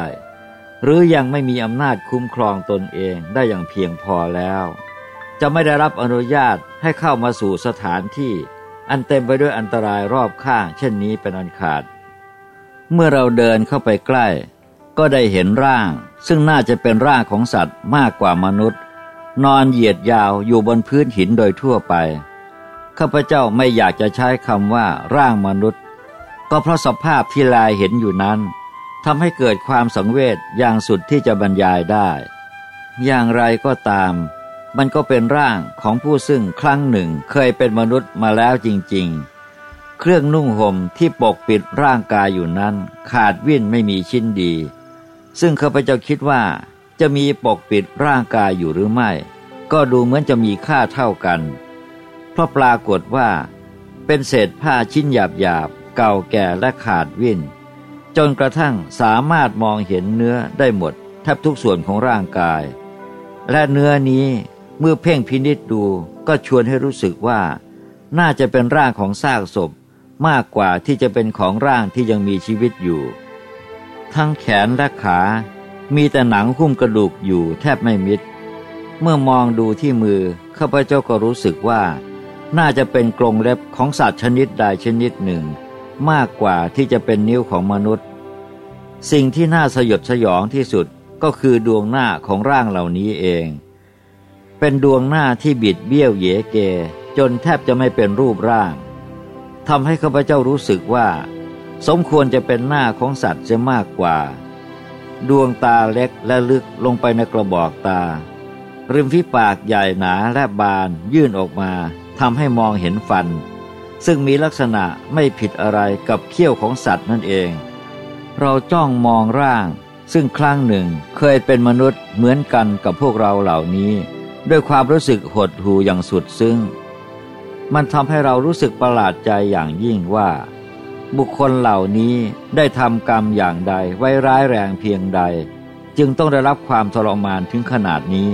หรือยังไม่มีอำนาจคุ้มครองตนเองได้อย่างเพียงพอแล้ว จะไม่ได้รับอนุญาตให้เข้ามาสู่สถานที่ อันเต็มไปด้วยอันตรายรอบข้าง เช่นนี้เป็นอันขาด เมื่อเราเดินเข้าไปใกล้ ก็ได้เห็นร่าง ซึ่งน่าจะเป็นร่างของสัตว์มากกว่ามนุษย์ นอนเหยียดยาวอยู่บนพื้นหินโดยทั่วไป ข้าพเจ้าไม่อยากจะใช้คำว่าร่างมนุษย์ ก็เพราะสภาพที่ลายเห็นอยู่นั้นทำให้เกิดความสังเวชอย่างสุดที่จะบรรยายได้ อย่างไรก็ตาม มันก็เป็นร่างของผู้ซึ่งครั้งหนึ่งเคยเป็นมนุษย์มาแล้วจริง ๆเครื่องนุ่งห่มที่ปกปิดร่างกายอยู่นั้น ขาดวิ่นไม่มีชิ้นดี ซึ่งข้าพเจ้าคิดว่า จะมีปกปิดร่างกายอยู่หรือไม่ ก็ดูเหมือนจะมีค่าเท่ากัน เพราะปรากฏว่า เป็นเศษผ้าชิ้นหยาบหยาบเก่าแก่และขาดวิ่นจนกระทั่งสามารถมองเห็นเนื้อได้หมดแทบทุกส่วนของร่างกาย และเนื้อนี้เมื่อเพ่งพินิษดูก็ชวนให้รู้สึกว่า น่าจะเป็นร่างของซากศพมากกว่าที่จะเป็นของร่างที่ยังมีชีวิตอยู่ ทั้งแขนและขา มีแต่หนังหุ้มกระดูกอยู่แทบไม่มิด เมื่อมองดูที่มือข้าพเจ้าก็รู้สึกว่า น่าจะเป็นกรงเล็บของสัตว์ชนิดใดชนิดหนึ่ง มากกว่าที่จะเป็นนิ้วของมนุษย์ สิ่งที่น่าสยดสยองที่สุดก็คือดวงหน้าของร่างเหล่านี้เอง เป็นดวงหน้าที่บิดเบี้ยวเยเก จนแทบจะไม่เป็นรูปร่างทำให้ข้าพเจ้ารู้สึกว่า สมควรจะเป็นหน้าของสัตว์จะมากกว่า ดวงตาเล็กและลึกลงไปในกระบอกตา ริมฝีปากใหญ่หนาและบานยื่นออกมาทำให้มองเห็นฟัน ซึ่งมีลักษณะไม่ผิดอะไรกับเขี้ยวของสัตว์นั่นเอง เราจ้องมองร่าง ซึ่งครั้งหนึ่งเคยเป็นมนุษย์เหมือนกันกับพวกเราเหล่านี้ ด้วยความรู้สึกหดหู่อย่างสุดซึ้งมันทำให้เรารู้สึกประหลาดใจอย่างยิ่งว่า บุคคลเหล่านี้ได้ทำกรรมอย่างใดไว้ร้ายแรงเพียงใด จึงต้องได้รับความทรมานถึงขนาดนี้